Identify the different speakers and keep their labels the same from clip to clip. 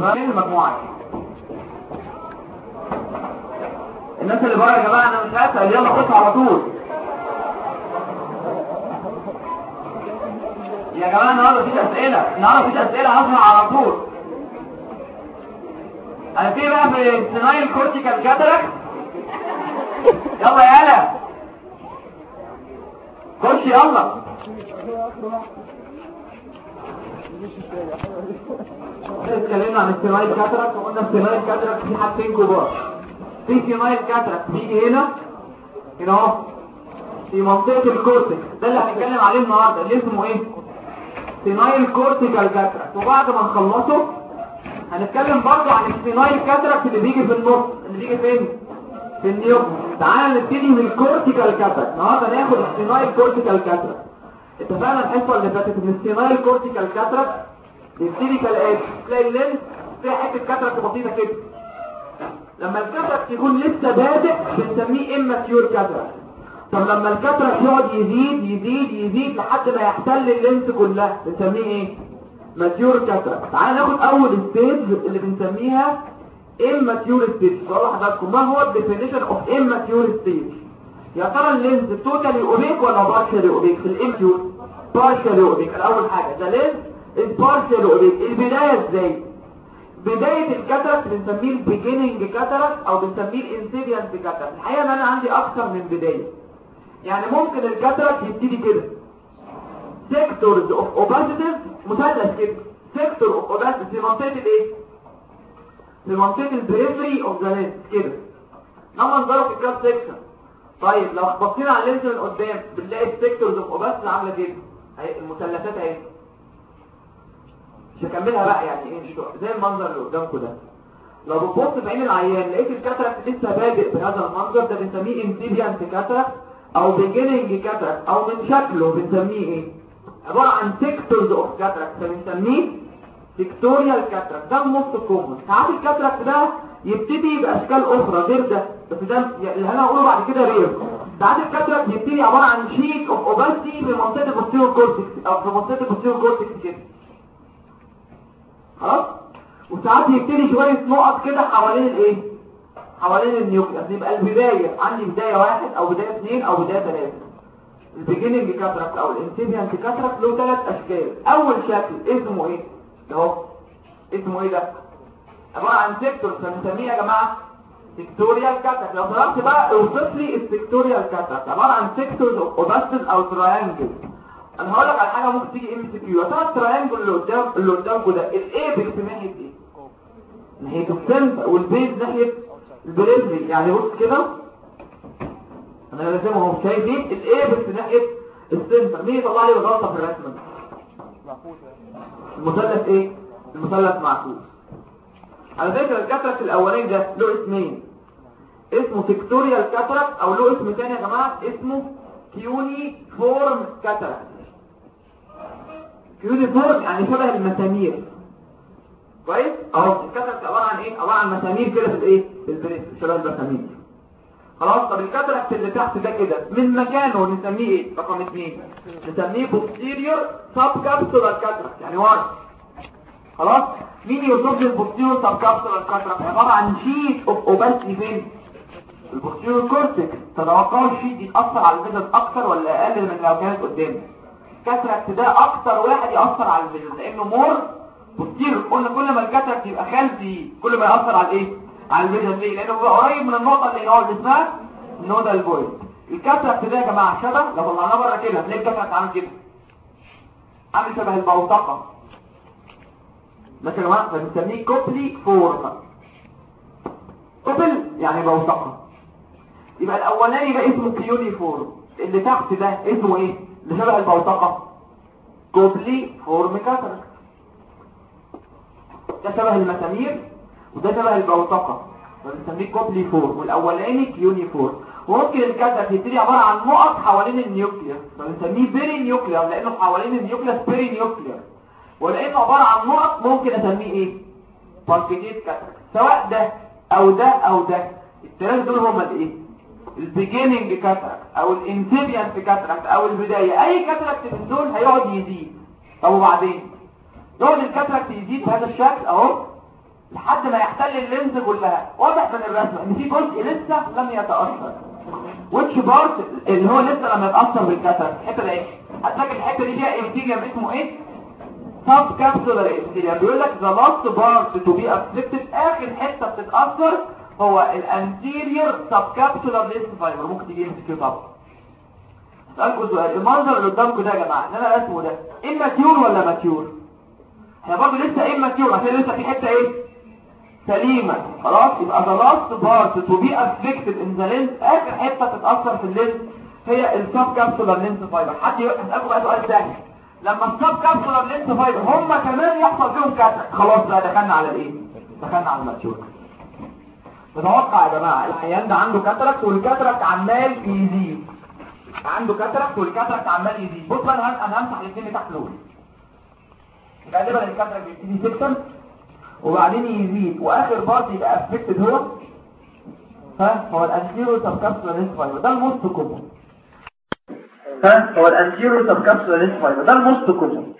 Speaker 1: فين المجموعه الناس اللي بره يا جماعة أنا مش هسال يلا خش على طول. يا جماعة النهارده مفيش أسئلة. النهارده مفيش أسئلة هسمع على طول. أنا في بقى في senile cortical cataract يلا يالا خش يلا. اتكلمنا عن ال senile cataract وقلنا ال senile cataract في حاجتين كبار في senile cataract بيجي هنا هنا اهو في منطقة ال cortex ده اللي هنتكلم عليه النهارده اللي اسمه إيه senile cortical cataract وبعد ما نخلصه هنتكلم برضه عن ال senile cataract اللي بيجي في النص اللي بيجي فين في النيوم تعال نبتدي من ال cortical cataract النهارده ناخد ال senile cortical cataract اتفقنا الحصة اللي فاتت ان ال senile cortical cataract بيبتدي كالاتي تلاقي ال lens فيها حتة cataract بسيطه كده. لما ال cataract يكون لسه بادئ بنسميه immature cataract طب لما ال cataract يقعد يزيد يزيد يزيد لحد ما يحتل ال lens كلها بنسميه إيه؟ mature cataract تعال ناخد أول stage اللي بنسميها immature stage. والله حضراتكم ما هو ال definition of immature stage يا ترى ال lens totally opaque ولا partially opaque في ال immature partially opaque الأول حاجة. ده lens ال partially opaque البداية إزاي؟ بداية ال cataract بنسميه ال beginning cataract أو بنسميه ال incipient cataract الحقيقة إن أنا عندي أكثر من بداية. يعني ممكن ال cataract يبتدي كده. sectors of opacity مثلث كده. sector of opacity في منطقه الايه في منطقه ال periphery of the lens كده. ده منظره في ال cut section طيب لو بصينا على ال lens من قدام بنلاقي ال sectors of opacity عاملة كده. المثلثات اهي مش هكملها بقى يعني إيه مش زي المنظر اللي قدامكم ده. لو بتبص في عين العيان لقيت ال cataract لسه بادئ بهذا المنظر ده بنسميه incipient cataract أو beginning cataract أو من شكله بنسميه إيه؟ عبارة عن sectors of cataract فبنسميه sectorial cataract ده ال most common ساعات ال cataract ده يبتدي بأشكال أخرى غير ده؟ بس ده اللي أنا هقوله بعد كده rare ساعات ال cataract يبتدي عبارة عن sheet of opacity في منطقة ال posterior cortex أو في منطقة ال posterior cortex كده خلاص؟ وساعات يبتدي شوية نقط كده حوالين الإيه؟ حوالين ال nucleus يبقى البداية عندي بداية واحد أو بداية اثنين أو بداية ثلاثة ال beginning cataract أو ال incipient cataract له ثلاث أشكال. أول شكل اسمه إيه؟ اهو اسمه إيه ده؟ عبارة عن sector فبنسميه يا جماعة sectorial cataract لو طلبت بقى اوصف لي ال sectorial cataract عباره عن sectors of opacity أو triangle أنا هقول لك على حاجة ممكن تيجي MCQ ترى ال triangle اللي قدام اللي قدامكم ده ال apex ناحيه إيه ناحيه ال center وال base ناحيه ال periphery يعني بص كده أنا راسمه اهو شايف إيه ال apex ناحيه ال center مين يطلع لي الغلطه في الرسمه المثلث إيه المثلث معكوس على فكره ال cataract الاولاني ده له اسمين اسمه sectorial cataract أو له اسم ثاني يا جماعة اسمه cuneiform cataract cuneiform يعني شبه المسامير. كويس؟ أهو ال cataract عبارة عن إيه؟ عبارة عن مسامير كده في الإيه؟ في ال periphery شبه المسامير. خلاص طب ال cataract اللي تحت ده كده من مكانه نسميه إيه؟ رقم اثنين نسميه posterior subcapsular cataract يعني ورا خلاص؟ مين يوصف لي ال posterior subcapsular cataract عبارة عن sheet of opacity فين ال posterior cortex تتوقعوا ال sheet يتاثر على ال vision أكتر ولا أقل من لو كانت قدام؟ ال cataract ده أكتر واحد يأثر على ال vision لأنه more posterior قلنا كل ما ال cataract يبقى خلفي كل ما يأثر على إيه على ال vision ليه؟ لأنه قريب من النقطة اللي هو اسمها nodal point ال cataract ده يا جماعة شبه؟ لو طلعناه بره كده هتلاقي ال cataract عامل كده. عامل شبه البوتقة. ماشي يا جماعة فبنسميه cupuliform cupule يعني بوتقة. يبقى الأولاني ده اسمه cuneiform اللي تحت ده اسمه إيه؟ اللي شبه البوتقه cupuliform cataract ده شبه المسامير وده شبه البوتقه فبنسميه cupuliform والأولاني cuneiform وممكن ال cataract يبتدي عبارة عن نقط حوالين ال nucleus فبنسميه perinuclear لأنه حوالين ال nucleus perinuclear ولأنه عبارة عن نقط ممكن أسميه إيه؟ punctate cataract سواء ده أو ده أو ده. الثلاثة دول هما الإيه؟ ال beginning cataract أو ال incipient cataract أو البداية أي cataract من دول هيقعد يزيد. طب وبعدين؟ يقعد ال cataract يزيد بهذا الشكل أهو لحد ما يحتل ال lens كلها. واضح من الرسمة إن في جزء لسه لم يتأثر. Which part اللي هو لسه لم يتأثر بال cataract الحتة دي هتلاقي الحتة دي فيها epithelium اسمه إيه؟ subcapsular epithelium بيقول لك the last part to be affected آخر حتة بتتأثر هو ال anterior subcapsular lens fiber ممكن تيجي MCQ طبعا. أسألكم سؤال. المنظر اللي قدامكم ده يا جماعة إن أنا رسمه ده immature ولا mature إحنا برضه لسه immature عشان لسه في حتة إيه؟ سليمة. خلاص؟ يبقى the last part to be affected in the lens آخر حتة تتأثر في ال lens هي ال subcapsular lens fiber حد يسالكم بقى سؤال سهل لما ال subcapsular lens fiber هم كمان يحصل فيهم cataract خلاص بقى دخلنا على الإيه؟ دخلنا على ال mature نتوقع يا جماعة العيان ده عنده cataract وال cataract عمال يزيد عنده cataract وال cataract عمال يزيد. بص أنا أنا همسح الاثنين تحت دول. غالبا ال cataract بيبتدي sectorial وبعدين يزيد. وآخر part يبقى affected هو ها هو ال anterior subcapsular lens fiber ده ال most common ها هو ال anterior subcapsular lens fiber ده ال most common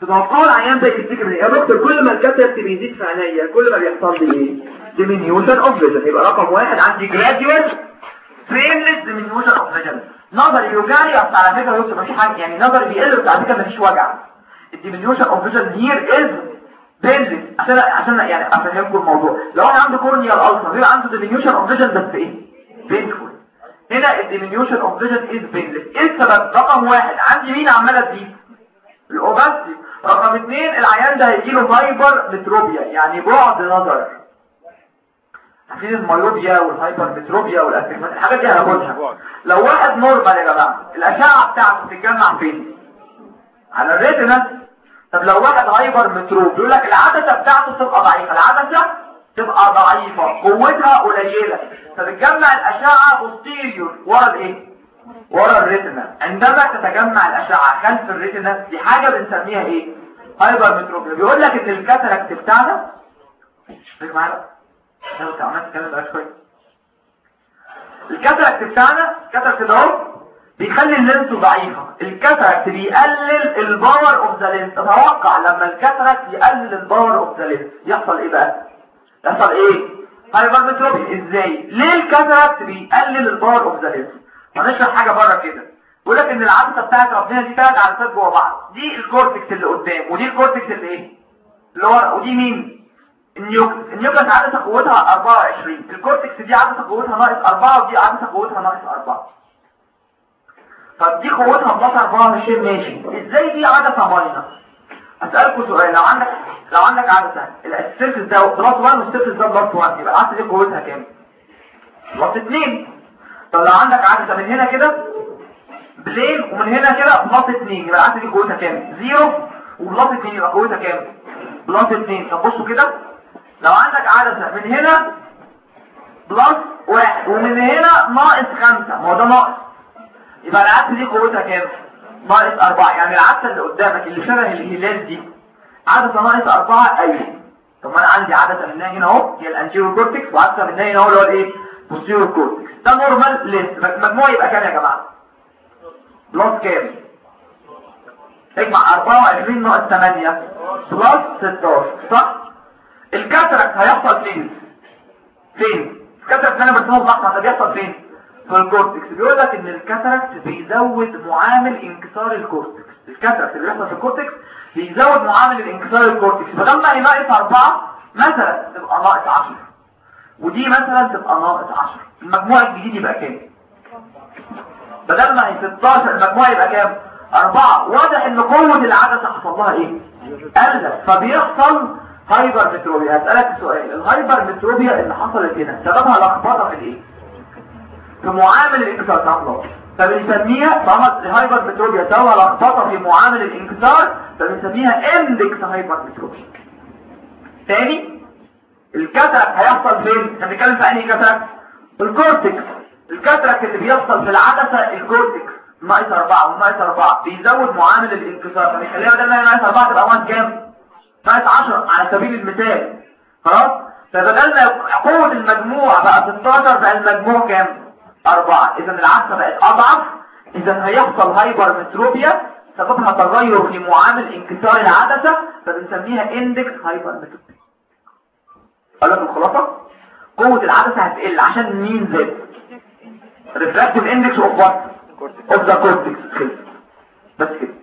Speaker 1: تتوقعوا العيان ده يشتكي إيه؟ يا دكتور كل ما ال cataract بيزيد في عينيا كل ما بيحصل لي إيه؟ Diminution of vision يبقى رقم واحد عندي gradual painless diminution of vision نظري يوجعني بس على فكرة يوسف مفيش حاجة. يعني نظري بيقل بس على فكرة مفيش وجع. ال diminution of vision here is painless عشان عشان يعني أفهمكم الموضوع. لو أنا عنده corneal ulcer غير عنده diminution of vision بس إيه؟ painful هنا ال diminution of vision is painless إيه السبب؟ رقم واحد. عندي مين عماله تزيد ال opacity رقم اثنين العيان ده هيجي له hypermetropia يعني بعد نظر عارفين ال myopia وال hypermetropia وال astigmatism الحاجات دي هناخدها. لو واحد normal يا جماعة الأشعة بتاعته بتتجمع فين؟ على ال retina. طب لو واحد hypermetrope بيقول لك العدسة بتاعته تبقى ضعيفة. العدسة تبقى ضعيفة قوتها قليلة. فبتجمع الأشعة posterior ورا الايه؟ ورا ال retina. عندما تتجمع الأشعة خلف ال retina دي حاجة بنسميها إيه؟ hypermetropia بيقول لك إن ال cataract بتاعنا معايا؟ لو ال cataract بتاعنا ال cataract ده بيخلي ال lens ضعيفة ال cataract بيقلل ال power of the lens تتوقع لما ال cataract يقلل ال power of the lens يحصل إيه بقى يحصل إيه hypermetropia إزاي ليه ال cataract بيقلل ال power of the lens هنشرح حاجة بره كده بيقول لك ان العدسه بتاعت ربنا دي ثلاث عدسات جوه بعض دي ال cortex اللي قدام ودي ال cortex اللي إيه اللي ورا ودي مين ال nucleus عدسه قوتها 24 ال cortex دي عدسه قوتها ناقص 4 ودي عدسه قوتها ناقص 4 طب دي قوتها plus 24 ماشي. إزاي دي عدسه باينه اسالكم سؤال. لو عندك لو عندك عدسه ال surface ده plus 1 وال surface ده plus 1 يبقى العدسه دي قوتها كام؟ plus 2 طب لو عندك عدسه من هنا كده plane ومن هنا كده plus 2 يبقى العدسه دي قوتها كام؟ 0 و plus 2 يبقى قوتها كام؟ plus 2 طب بصوا كده. لو عندك عدسة من هنا plus 1 ومن هنا ناقص 5 ما هو ده ناقص. يبقى العدسة دي قوتها كام؟ ناقص 4 يعني العدسة اللي قدامك اللي شبه الهلال دي عدسة ناقص 4 أيوه طب ما أنا عندي عدسة منها هنا أهو هي ال anterior cortex وعدسة منها هنا أهو اللي هو الإيه؟ posterior cortex ده normal lens مجموع يبقى كام يا جماعة؟ plus كام؟ اجمع 24 ناقص 8 plus 16 صح؟ ال cataract هيحصل فين؟ فين؟ ال cataract اللي أنا برسمه بالاحمر ده بيحصل فين؟ في ال cortex. بيقول لك إن ال cataract بيزود معامل انكسار ال cortex. ال cataract اللي بيحصل في ال cortex بيزود معامل الانكسار ال cortex. فلما ينقص 4 مثلا تبقى ناقص 10 ودي مثلا تبقى ناقص 10 المجموع الجديد يبقى كام؟ بدل ما هي 16 المجموع يبقى كام؟ 4 واضح إن قوة العدسة حصل لها إيه؟ قلت فبيحصل hypermetropia هسألك سؤال ال hypermetropia اللي حصلت هنا سببها لخبطة في الإيه؟ في معامل الإنكسار فبنسميها طالما ال hypermetropia سببها لخبطة في معامل الإنكسار فبنسميها index hypermetropia تاني ال cataract هيحصل فين؟ إحنا بنتكلم في أنهي cataract؟ ال cortex. ال cataract اللي بيحصل في العدسة ال cortex. ناقص 4 وناقص 4 بيزود معامل الإنكسار فبيخليها بدل ما هي ناقص 4 تبقى ناقص كام؟ ناقص 10 على سبيل المثال. خلاص؟ فبدل ما قوة المجموع بقى 16 بقى المجموع كام؟ 4 اذا العدسة بقت أضعف. اذا هيحصل hypermetropia سببها تغير في معامل انكسار العدسة فبنسميها index hypermetropia أقول لك الخلاصة؟ قوة العدسة هتقل. عشان مين زاد refractive index of what of the cortex بس كده.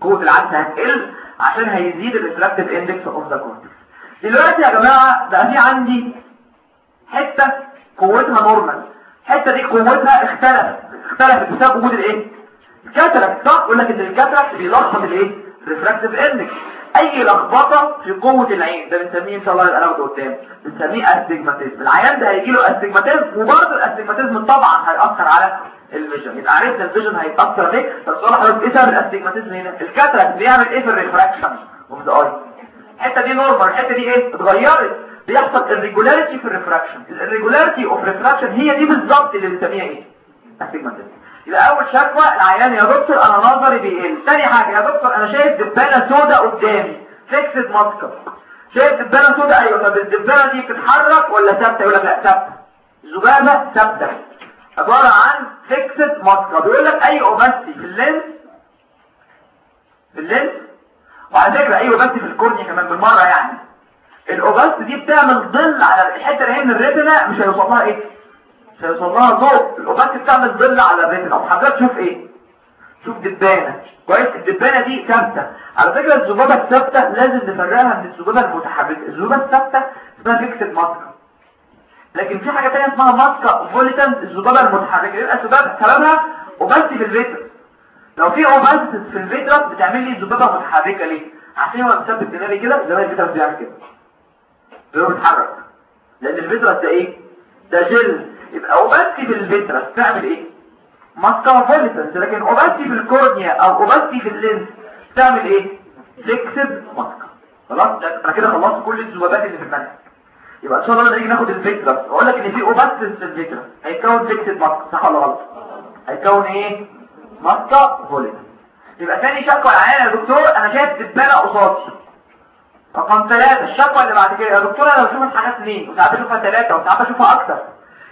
Speaker 1: قوة العدسة هتقل. عشان هيزيد ال refractive index of the cortex دلوقتي يا جماعة بقى في عندي حتة قوتها normal الحتة دي قوتها اختلفت. اختلفت بسبب وجود الايه؟ ال cataract صح؟ يقول لك إن ال cataract بيلخبط الايه؟ refractive index أي لخبطة في قوة العين. ده بنسميه إن شاء الله أنا قدام. بنسميه astigmatism العيان ده هيجي له astigmatism وبرضه ال astigmatism طبعا هيأثر على ال vision. يبقى عرفنا ال vision هيتاثر ليه بس والله حضرتك إيه سبب ال astigmatism هنا ال cataract بيعمل إيه في ال refraction الحتة دي normal الحتة دي إيه؟ اتغيرت. بيحصل irregularity في ال refraction ال irregularity of refraction هي دي بالظبط اللي بنسميها إيه؟ astigmatism يبقى أول شكوى العيان يا دكتور أنا نظري بيقل. ثاني حاجة يا دكتور أنا شايف دبانة سوداء قدامي. fixed musca شايف دبانة سوداء أيوه. طب الدبانة دي بتتحرك ولا ثابتة؟ يقول لك لا ثابتة. ذبابه ثابتة. عبارة عن fixed musca بيقول لك أي opacity في ال lens؟ في ال lens؟ وعلى فكره أي opacity في ال cornea كمان بالمرة يعني. ال opacity دي بتعمل ظل على الحتة اللي هي من ال retina مش هيوصل لها إيه؟ مش هيوصل لها ضوء. ال opacity بتعمل ظل على ال retina. وحضرتك شوف إيه؟ شوف دبانة. كويس؟ الدبانة دي ثابتة. على فكرة الذبابه الثابتة لازم نفرقها من الذبابه المتحركة. الذبابه الثابتة اسمها fixed musca لكن في حاجة ثانية اسمها musca volitans الذبابه المتحركة. يبقى الذبابه سببها opacity في ال vitreous لو في opacity في ال vitreous بتعمل لي ذبابه متحركة ليه؟ عشان هو مثبت دماغي كده زي ما ال vitreous بيعمل كده. هو بيتحرك لأن ال vitreous ده إيه؟ ده جل. يبقى opacity في ال vitreous بتعمل إيه؟ musca volitans لكن opacity في ال cornea أو opacity في ال lens تعمل إيه؟ fixed musca. خلاص؟ أنا كده خلصت كل الذبابات اللي في المنهج. يبقى إن شاء الله نيجي ناخد ال vitreous أقول لك إن في opacity في ال vitreous هيتكون fixed musca صح ولا غلط؟ هيتكون إيه؟ musca volitans يبقى ثاني شكوى العيان يا دكتور أنا شايف دبانه قصادي. رقم ثلاثة الشكوى اللي بعد كده. يا دكتور أنا بشوف الحاجات اثنين وساعات بشوفها ثلاثة وساعات بشوفها أكتر.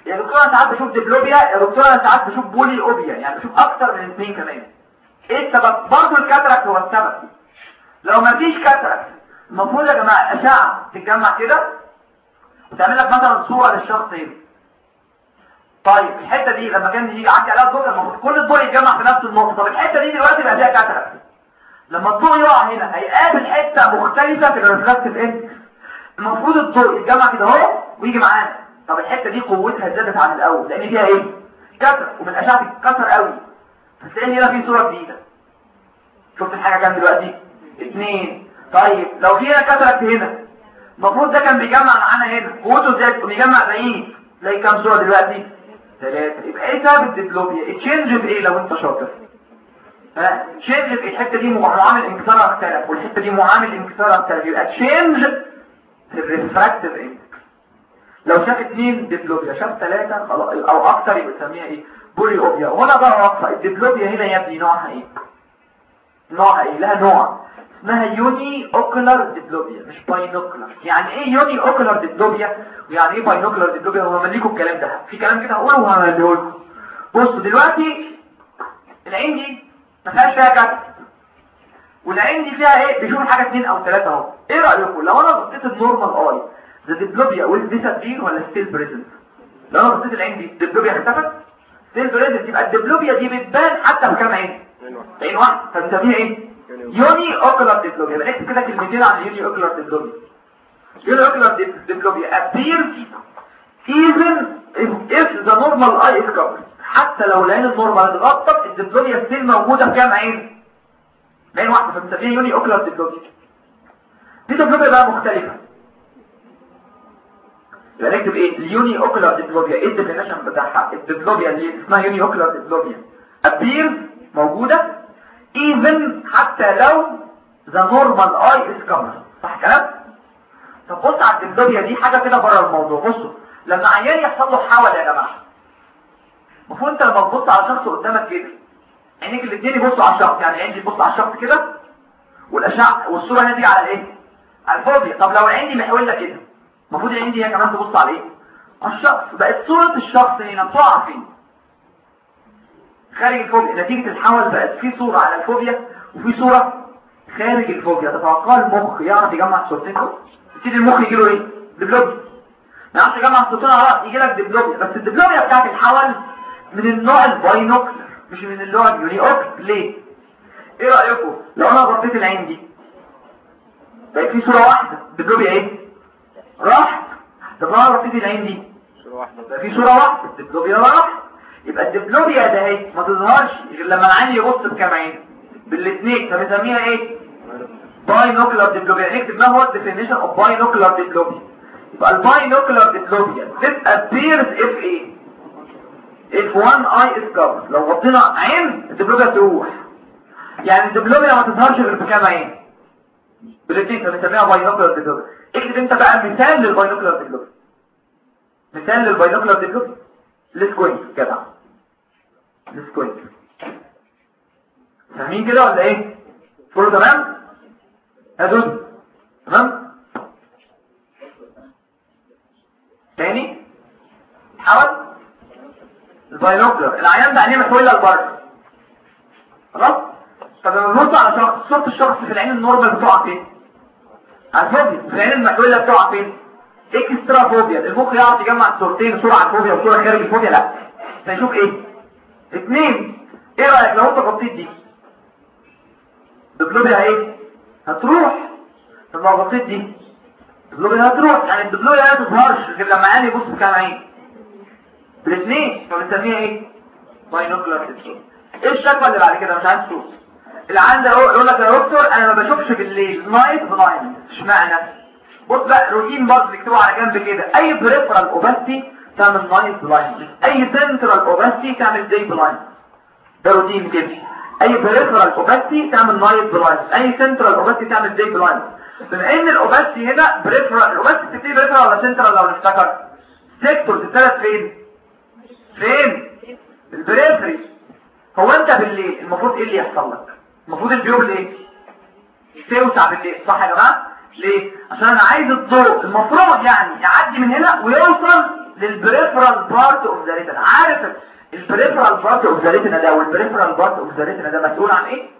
Speaker 1: يا دكتور أنا ساعات بشوف diplopia يا دكتور أنا ساعات بشوف polyopia. يعني بشوف أكتر من اثنين كمان. إيه السبب؟ برضه ال cataract هو السبب. لو ما فيش cataract المفروض يا جماعة الاشعه تتجمع كده وتعمل لك مثلا صورة للشخص هنا طيب الحتة دي لما كان يجي عندي عليها الضوء المفروض كل الضوء يتجمع في نفس النقطه طب الحتة دي دلوقتي بقى فيها cataract لما الضوء يقع هنا هيقابل حتة مختلفة في ال refractive index المفروض الضوء يتجمع كده أهو ويجي معانا. طب الحتة دي قوتها زادت عن الأول لأن فيها إيه؟ كسر ومن الاشعه تتكسر قوي. فتلاقي هنا في صورة جديدة. شفت الحاجة كام دلوقتي؟ اثنين طيب لو في هنا كسرت هنا المفروض ده كان بيجمع معانا هنا. قوته زادت وبيجمع بعيد. تلاقي كام صورة دلوقتي؟ ثلاثة يبقى إيه سبب ال diplopia change في إيه لو أنت شاطر؟ ها؟ change في الحتة دي معامل انكسار اختلف والحتة دي معامل انكسار اختلف يبقى change في ال refractive لو شاف اثنين diplopia شاف ثلاثة أو أكتر يبقى نسميها إيه؟ polyopia وهنا بقى واقفة ال diplopia هنا يا ابني نوعها إيه؟ نوعها إيه؟ لها نوع. اسمها uniocular diplopia مش binocular يعني إيه uniocular diplopia؟ ويعني إيه binocular diplopia؟ همليكم الكلام ده. في كلام كده هقوله وهمليه لكم بصوا دلوقتي العين دي ما فيهاش فيها cataract والعين دي فيها إيه؟ بيشوف حاجة اثنين أو ثلاثة أهو. إيه رأيكم؟ لو أنا غطيت ال normal eye the diplopia will disappear ولا still present لو أنا غطيت العين دي ال diplopia اختفت still present يبقى ال diplopia دي بتبان حتى في كام عين؟ عين واحد فبنسميها إيه؟ uniocular diplopia يبقى نكتب كده كلمتين عن ال uniocular diplopia uniocular diplopia appears even if the normal eye is covered حتى لو العين ال normal اتغطت ال diplopia still موجودة في كام عين؟ عين واحدة فبنسميها uniocular diplopia دي diplopia بقى مختلفة. يبقى نكتب إيه ال uniocular diplopia إيه ال definition بتاعها. ال diplopia اللي اسمها uniocular diplopia appears موجودة even حتى لو the normal eye is covered. صح كلام؟ طب بص على ال diplopia دي حاجة كده بره الموضوع. بصوا لما عيان يحصل له حول يا جماعة. المفروض انت لما تبص على شخص قدامك كده؟ عينيك الاثنين يبصوا على الشخص. يعني عين دي تبص على الشخص كده؟ والأشعة والصورة هنا تيجي على الايه على ال fovea طب لو العين دي محوله كده المفروض العين دي هي كمان تبص على إيه؟ على الشخص. بقت صورة الشخص هنا بتقع فين؟ خارج ال fovea. نتيجة الحول بقت في صورة على ال fovea وفي صورة خارج ال fovea. تتوقع المخ يعرف يجمع الصورتين يبتدي المخ يجي له إيه؟ diplopia. ما يعرفش يجمع الصورتين على بعض يجي لك diplopia. بس ال diplopia بتاعت الحول من النوع ال binocular مش من النوع ال uniocular ليه؟ إيه رأيكم؟ لو أنا غطيت العين دي بقت في صورة واحدة. ال diplopia إيه؟ راحت. طب لو أنا غطيت العين دي
Speaker 2: صورة واحدة.
Speaker 1: في صورة واحدة. ال diplopia راح يبقى ال diplopia ده اهي ما تظهرش غير لما العيان يبص بكام عين بالاثنين فبنسميها إيه؟ binocular diplopia نكتب ما هو ال definition of binocular diplopia يبقى ال binocular diplopia this appears if إيه if one eye is covered. لو غطينا عين ال diplopia تروح. يعني ال diplopia ما تظهرش غير بكام عين بالاثنين فبنسميها binocular diplopia اكتب انت بقى مثال للباينوكلر ديبلوبيا مثال للباينوكلر ديبلوبيا السكوينت جدع السكوينت فاهمين كده ولا إيه؟ كله تمام؟ هدول تمام؟ تاني؟ حول ال binocular العيان ده عينيه محولة لبره خلاص؟ طب لما نبص على شخص صورة الشخص في العين ال normal بتقع فين؟ ال fovea. في العين المحولة بتقع فين؟ extra fovea المخ يعرف يجمع صورتين صورة على ال fovea وصورة خارج ال fovea. لا. فيشوف إيه؟ اتنين إيه رأيك؟ لو انت غطيت دي. ال diplopia إيه هتروح. طب لو غطيت دي. ال diplopia هتروح. يعني ال diplopia ما تظهرش غير لما العيان يبص بكام عين. بالاثنين فبنسميها إيه؟ binocular إيه الشكوى اللي بعد كده؟ مش عايز العيان ده يقول لك يا دكتور أنا ما بشوفش بالليل night blind اشمعنى؟ بص بقى روتين برضه نكتبه على جنب كده. أي peripheral opacity تعمل night blind أي central opacity تعمل day blind ده روتين كده أي peripheral opacity تعمل night blind أي central opacity تعمل day blind بما ان ال opacity هنا؟ peripheral ال opacity بتبتدي peripheral ولا سنترال لو نفتكر sectorial opacities فين فين ال periphery هو أنت بالليل المفروض إيه اللي يحصل لك؟ المفروض ال pupil إيه توسع بالليل صح يا جماعة؟ ليه؟ عشان أنا عايز الضوء. المفروض يعني يعدي من هنا ويوصل لل peripheral part of the retina عارف ال peripheral part of the retina ده وال peripheral part of the retina ده مسؤول عن إيه؟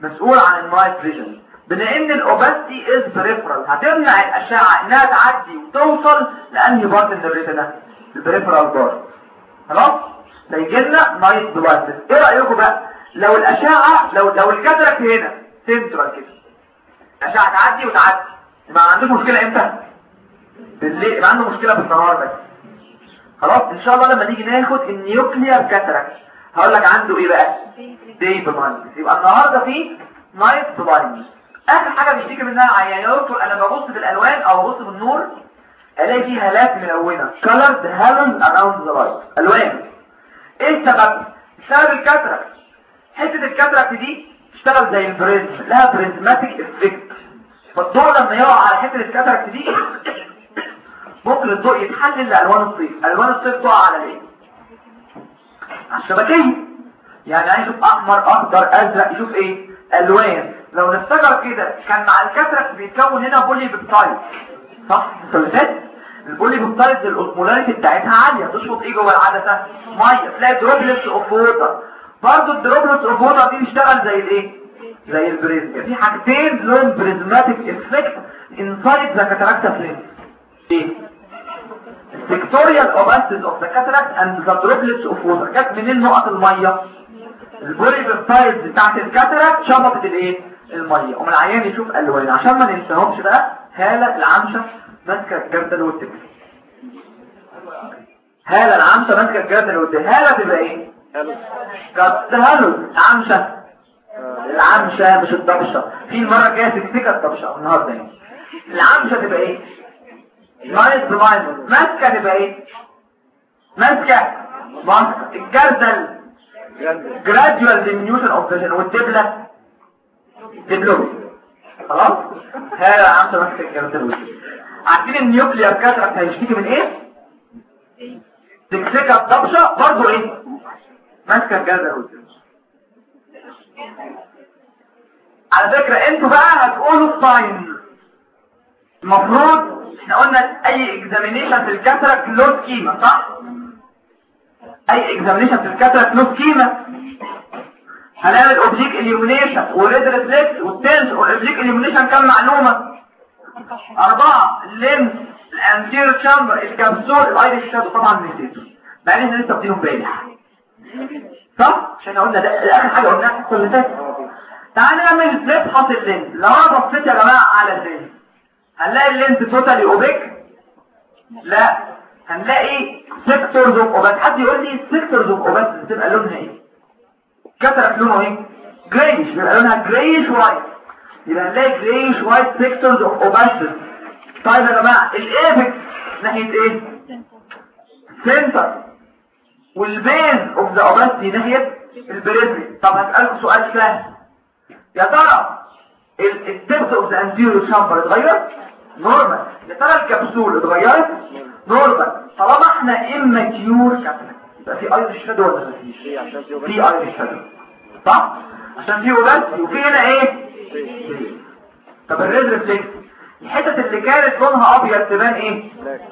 Speaker 1: مسؤول عن ال night vision. بما إن ال opacity is peripheral هتمنع الأشعة إنها تعدي وتوصل لأنهي part من ال retina ال peripheral part خلاص؟ فيجي لنا night blindness. إيه رأيكم بقى؟ لو الأشعة لو لو ال cataract هنا سنترال كده. الأشعة تعدي وتعدي. ما عندوش مشكلة إمتى؟ بالليل. يبقى عنده مشكلة بالنهار بس. خلاص إن شاء الله لما نيجي ناخد ال nuclear cataract. هقول لك عنده إيه بقى؟ day blind. يبقى النهارده في night blind. آخر حاجة بيشتكي منها دكتور أنا ببص في الألوان أو ببص في النور ألاقي فيه هالات ملونة. Colored halos around the light. ألوان. إيه السبب؟ سبب ال cataract. حتة ال cataract دي تشتغل زي ال prism. لها prismatic effect فالضوء لما يقع على حتة ال cataract دي ممكن الضوء يتحلل لألوان الطيف. ألوان الطيف تقع على إيه على الشبكيه يعني عايز يشوف أحمر أخضر أزرق يشوف إيه؟ ألوان. لو نفتكر كده كان مع ال cataract بيتكون هنا polypeptide صح؟ مثلثات ال polypeptide ال osmolarity بتاعتها عالية. تشفط إيه جوه العدسة؟ مية. تلاقي droplets of water. برضه ال droplets of water دي بتشتغل زي الإيه؟ زي البريزم في حاجتين لهم بريزماتيك إفكت انسايد ذا كاتاراكت فليم إيه السيكتوريال اوباسيس اوف ذا كاتاراكت اند ذا دروبلتس اوف ووتر جت منين نقط الميه البولي بيبتايد بتاعت الكاتاراكت شبطت الايه الميه ومن العيان يشوف الوان عشان ما ننساهمش بقى هاله العمشه ماسكه الجردل والتبس هاله العمشه ماسكه الجردل والتبس هاله تبقى إيه هالو عمشه العمشه مش الضبشه في المره الجايه تفتكر الضبشه النهارده يعني العمشه تبقى إيه نايت بلايند ماسكه تبقى إيه ماسكه ماسكه الجردل gradual diminution of vision. والدبلة دبلومي خلاص هذا عمسة ماسك الجردل عارفين النيوكليار كاتراكت هيشتكي من إيه تكسكة الضبشة برضو إيه ماسكة الجردل على فكرة أنتوا بقى هتقولوا ال sign المفروض إحنا قلنا أي examination في ال cataract له سكيمة صح؟ أي examination في ال cataract له سكيمة هنعمل oblique illumination و red reflex وال tension وال oblique illumination كم معلومة؟ أربعة. ال lens anterior chamber ال capsule ال iris shadow طبعا نسيته ان إحنا لسه واخدينه امبارح صح؟ عشان قلنا ده آخر حاجة قلناها. في اللي فات. تعالى نعمل نفحص ال lens. لو أنا بصيت يا جماعة على ال lens. هنلاقي ال lens totally opaque لا. هنلاقي sectors of opacity حد يقول لي sectors of opacity بتبقى لونها إيه؟ cataract لونه إيه؟ greyish بيبقى لونها greyish white يبقى هنلاقي greyish white sectors of opacity طيب يا جماعة ال apex ناحية إيه؟ center وال base of the opacity ناحية ال periphery طب هسألكم سؤال سهل. يا ترى ال depth of the anterior chamber اتغير؟ normal. يا ترى الكبسول اتغيرت؟ normal. طالما إحنا immature capsule يبقى في iris shadow ولا مفيش في iris shadow صح؟ عشان في opacity وفي هنا إيه؟ طب ال red reflex الحتت اللي كانت لونها أبيض تبان إيه؟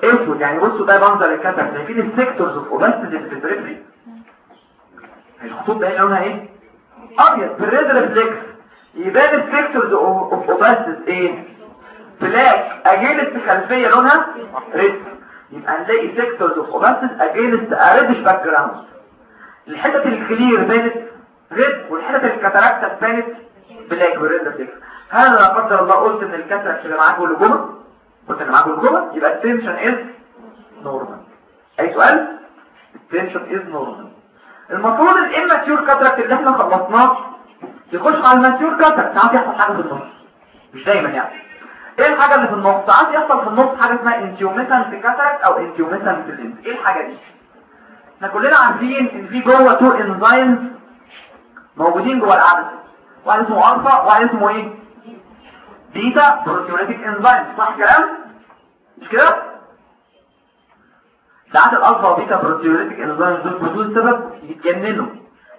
Speaker 1: أسود. يعني بصوا ده منظر ال cataract شايفين ال sectors of opacity في ال periphery الخطوط ده لونها إيه؟ أبيض. في ال red reflex يبان ال sectors of opacity إيه؟ black against خلفيه لونها red. يبقى هنلاقي sectors of opacity against reddish background الحتت ال clear بانت red والحتت ال cataractous بانت black reflex هل لا قدر الله قلت إن ال cataract اللي معاك والجمل قلت إن معاك والجمل يبقى ال tension is normal أي سؤال؟ ال tension is normal المفروض ال immature cataract اللي إحنا خلصناه يخش على ال mature cataract ساعات يحصل حاجة في النص. مش دايما يعني. إيه الحاجة اللي في النص؟ ساعات يحصل في النص حاجة اسمها intumescent cataract أو intumescent lens إيه الحاجة دي؟ إحنا كلنا عارفين إن في جوه two enzymes موجودين جوه العدسه واحد اسمه الفا وواحد اسمه إيه؟ beta proteolytic enzyme صح كلام؟ مش كده؟ ساعات ال alpha و beta proteolytic enzyme دول بدون سبب يتجننوا.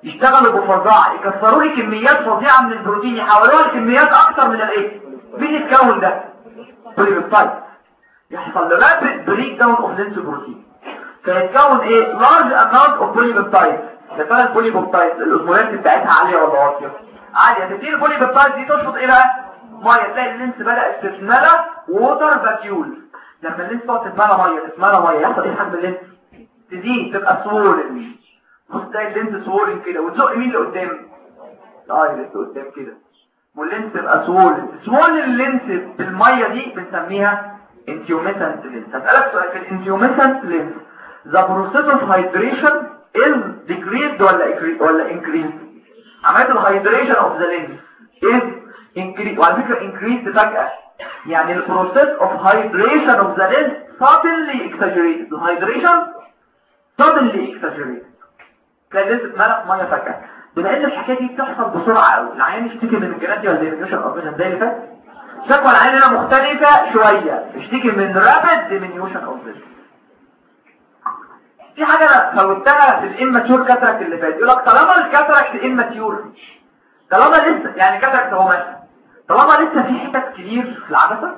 Speaker 1: يشتغلوا بفظاعة يكسروا لي كميات فظيعة من البروتين يحولوها لكميات أكتر من الإيه؟ مين يتكون ده. polypeptide يحصل rapid breakdown of lens protein فيتكون إيه large amount of polypeptide ترى ال polypeptide ال osmolality بتاعتها عاليه ولا واطيه عاليه تبتدي ال polypeptide دي تشفط إيه بقى ميه تلاقي ال lens بدات تتملى water vacuole لما ال lens تقعد تتملى ميه تتملى ميه يحصل إيه حجم ال lens تزيد تبقى swollen بص تلاقي ال lens swollen كده وتزق مين لقدام ال iris قدام كده وال lens يبقى swollen. swollen ال lens الميه دي بنسميها انتيوميتنت لينس هسألك سؤال في الانتيوميتنت لينس ذا بروسيس اوف هايدريشن از ديكريزد ولا increased ولا increased عملية ال hydration of the lens is increased وعلى فكرة increased فجأة. يعني ال process of hydration of the lens suddenly exaggerated ال hydration suddenly exaggerated كأن ال lens غرق مية فجأة. بما ان الحكاية دي بتحصل بسرعة قوي العيان يشتكي من gradual diminution of vision زي اللي فات شكوى العيان هنا مختلفة شوية. يشتكي من rapid diminution of vision في حاجة أنا فوتها في ال immature cataract اللي فات. يقول لك طالما ال cataract immature طالما لسه يعني cataract هو ماشي. طالما لسه في حتت clear في العدسة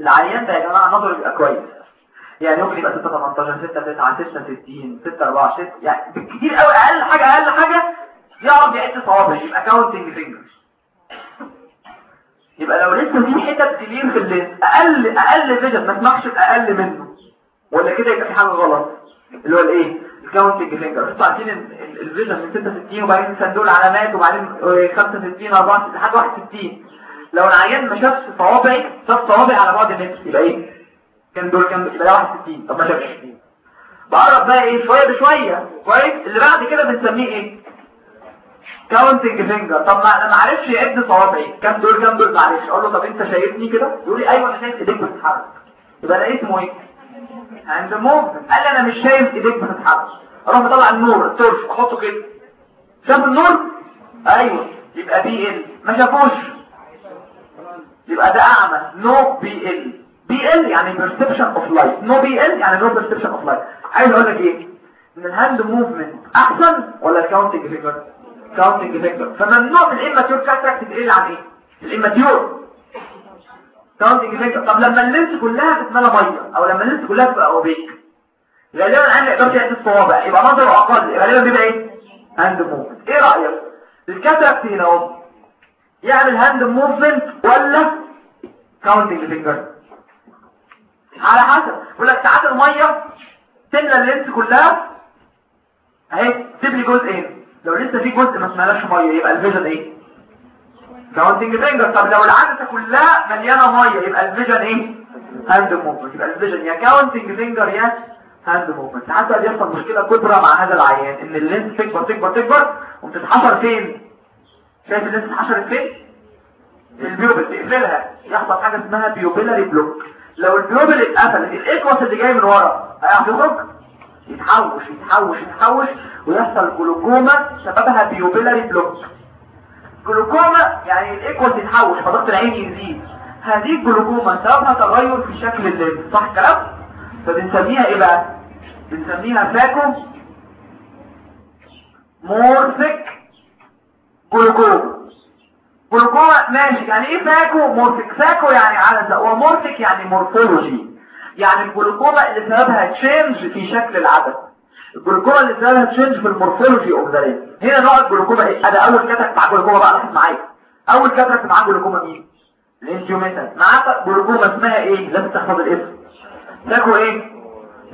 Speaker 1: العيان ده يا جماعة نظره يبقى كويس. يعني ممكن يبقى 6 18 6 9 6 60 6 4 6 يعني بالكتير قوي أقل حاجة أقل حاجة يعرف يعد صوابع يبقى counting fingers يبقى لو لسه في حتت كتير في الليل أقل أقل vision ما اسمحش أقل منه. ولا كده يبقى في حاجة غلط؟ اللي هو الإيه؟ ال counting finger أنتوا عارفين ال vision من 66 وبعدين صندوق العلامات وبعدين 65 64 لحد 61 لو العيان ما شافش صوابعي شاف صوابعي على بعد متر. يبقى إيه؟ كان دول كام يبقى ده 61 طب ما شافش. بقرب بقى إيه؟ شوية بشوية. كويس؟ اللي بعد كده بنسميه إيه؟ counting finger طب ما أنا ما عرفش يعد صوابعي. كام دول كام دول؟ معلش. أقول له طب أنت شايفني كده؟ يقول لي أيوه أنا شايف إيديك بتتحرك. يبقى ده اسمه إيه؟ hand movement قال لي أنا مش شايف إيديك بتتحرك. أروح مطلع النور ال torch أحطه كده. شاف النور؟ أيوه. يبقى PL ما شافوش. يبقى ده أعمى. no PL PL يعني perception of light no PL يعني no perception of light عايز أقول لك إيه؟ إن ال hand movement أحسن ولا ال counting finger counting finger فممنوع من ال immature cataract تقل عن إيه؟ ال immature counting finger طب لما ال lens كلها تتملى مية أو لما ال lens كلها تبقى opaque غالبا العيان ما يقدرش يعد الصوابع يبقى نظره أقل غالبا بيبقى إيه؟ hand movement. إيه رأيك؟ ال cataract هنا اهو يعمل hand movement ولا counting finger على حسب. يقول لك ساعات المية تملى ال lens كلها أهي تسيب لي جزئين. لو لسه في جزء ما اسمهاش مية يبقى ال vision إيه؟ counting finger طب لو العدسه كلها مليانة مية يبقى ال vision إيه؟ hand movement يبقى ال vision يا counting finger يا hand movement بقى بيحصل مشكلة كبرى مع هذا العيان إن ال lens تكبر تكبر تكبر وبتتحشر فين؟ شايف ال lens اتحشرت فين؟ ال pupil تقفلها يحصل حاجة اسمها pupillary block. لو ال pupil اتقفلت ال aqueous اللي جاي من ورا هيعرف يخرج؟ يتحوش يتحوش يتحوش ويحصل جلوكوما سببها pupillary block glaucoma يعني ال aqueous تتحوش فضغط العين يزيد. هذه الجلوكوما سببها تغير في شكل ال lens صح الكلام فبنسميها إيه بقى؟ بنسميها phacomorphic glaucoma. جلوكوما ماشي. يعني إيه phacomorphic؟ phaco يعني على و morphic يعني morphology. يعني الجلوكوما اللي سببها change في شكل العدسة. الجلوكوما اللي سببها change في ال morphology of the هنا نوع الجلوكوما إيه؟ أنا أول cataract مع جلوكوما بقى معايا. أول cataract مع جلوكوما مين؟ الانجيوميتال. معاك جلوكوما اسمها إيه؟ لازم تحفظ الاسم. phaco إيه؟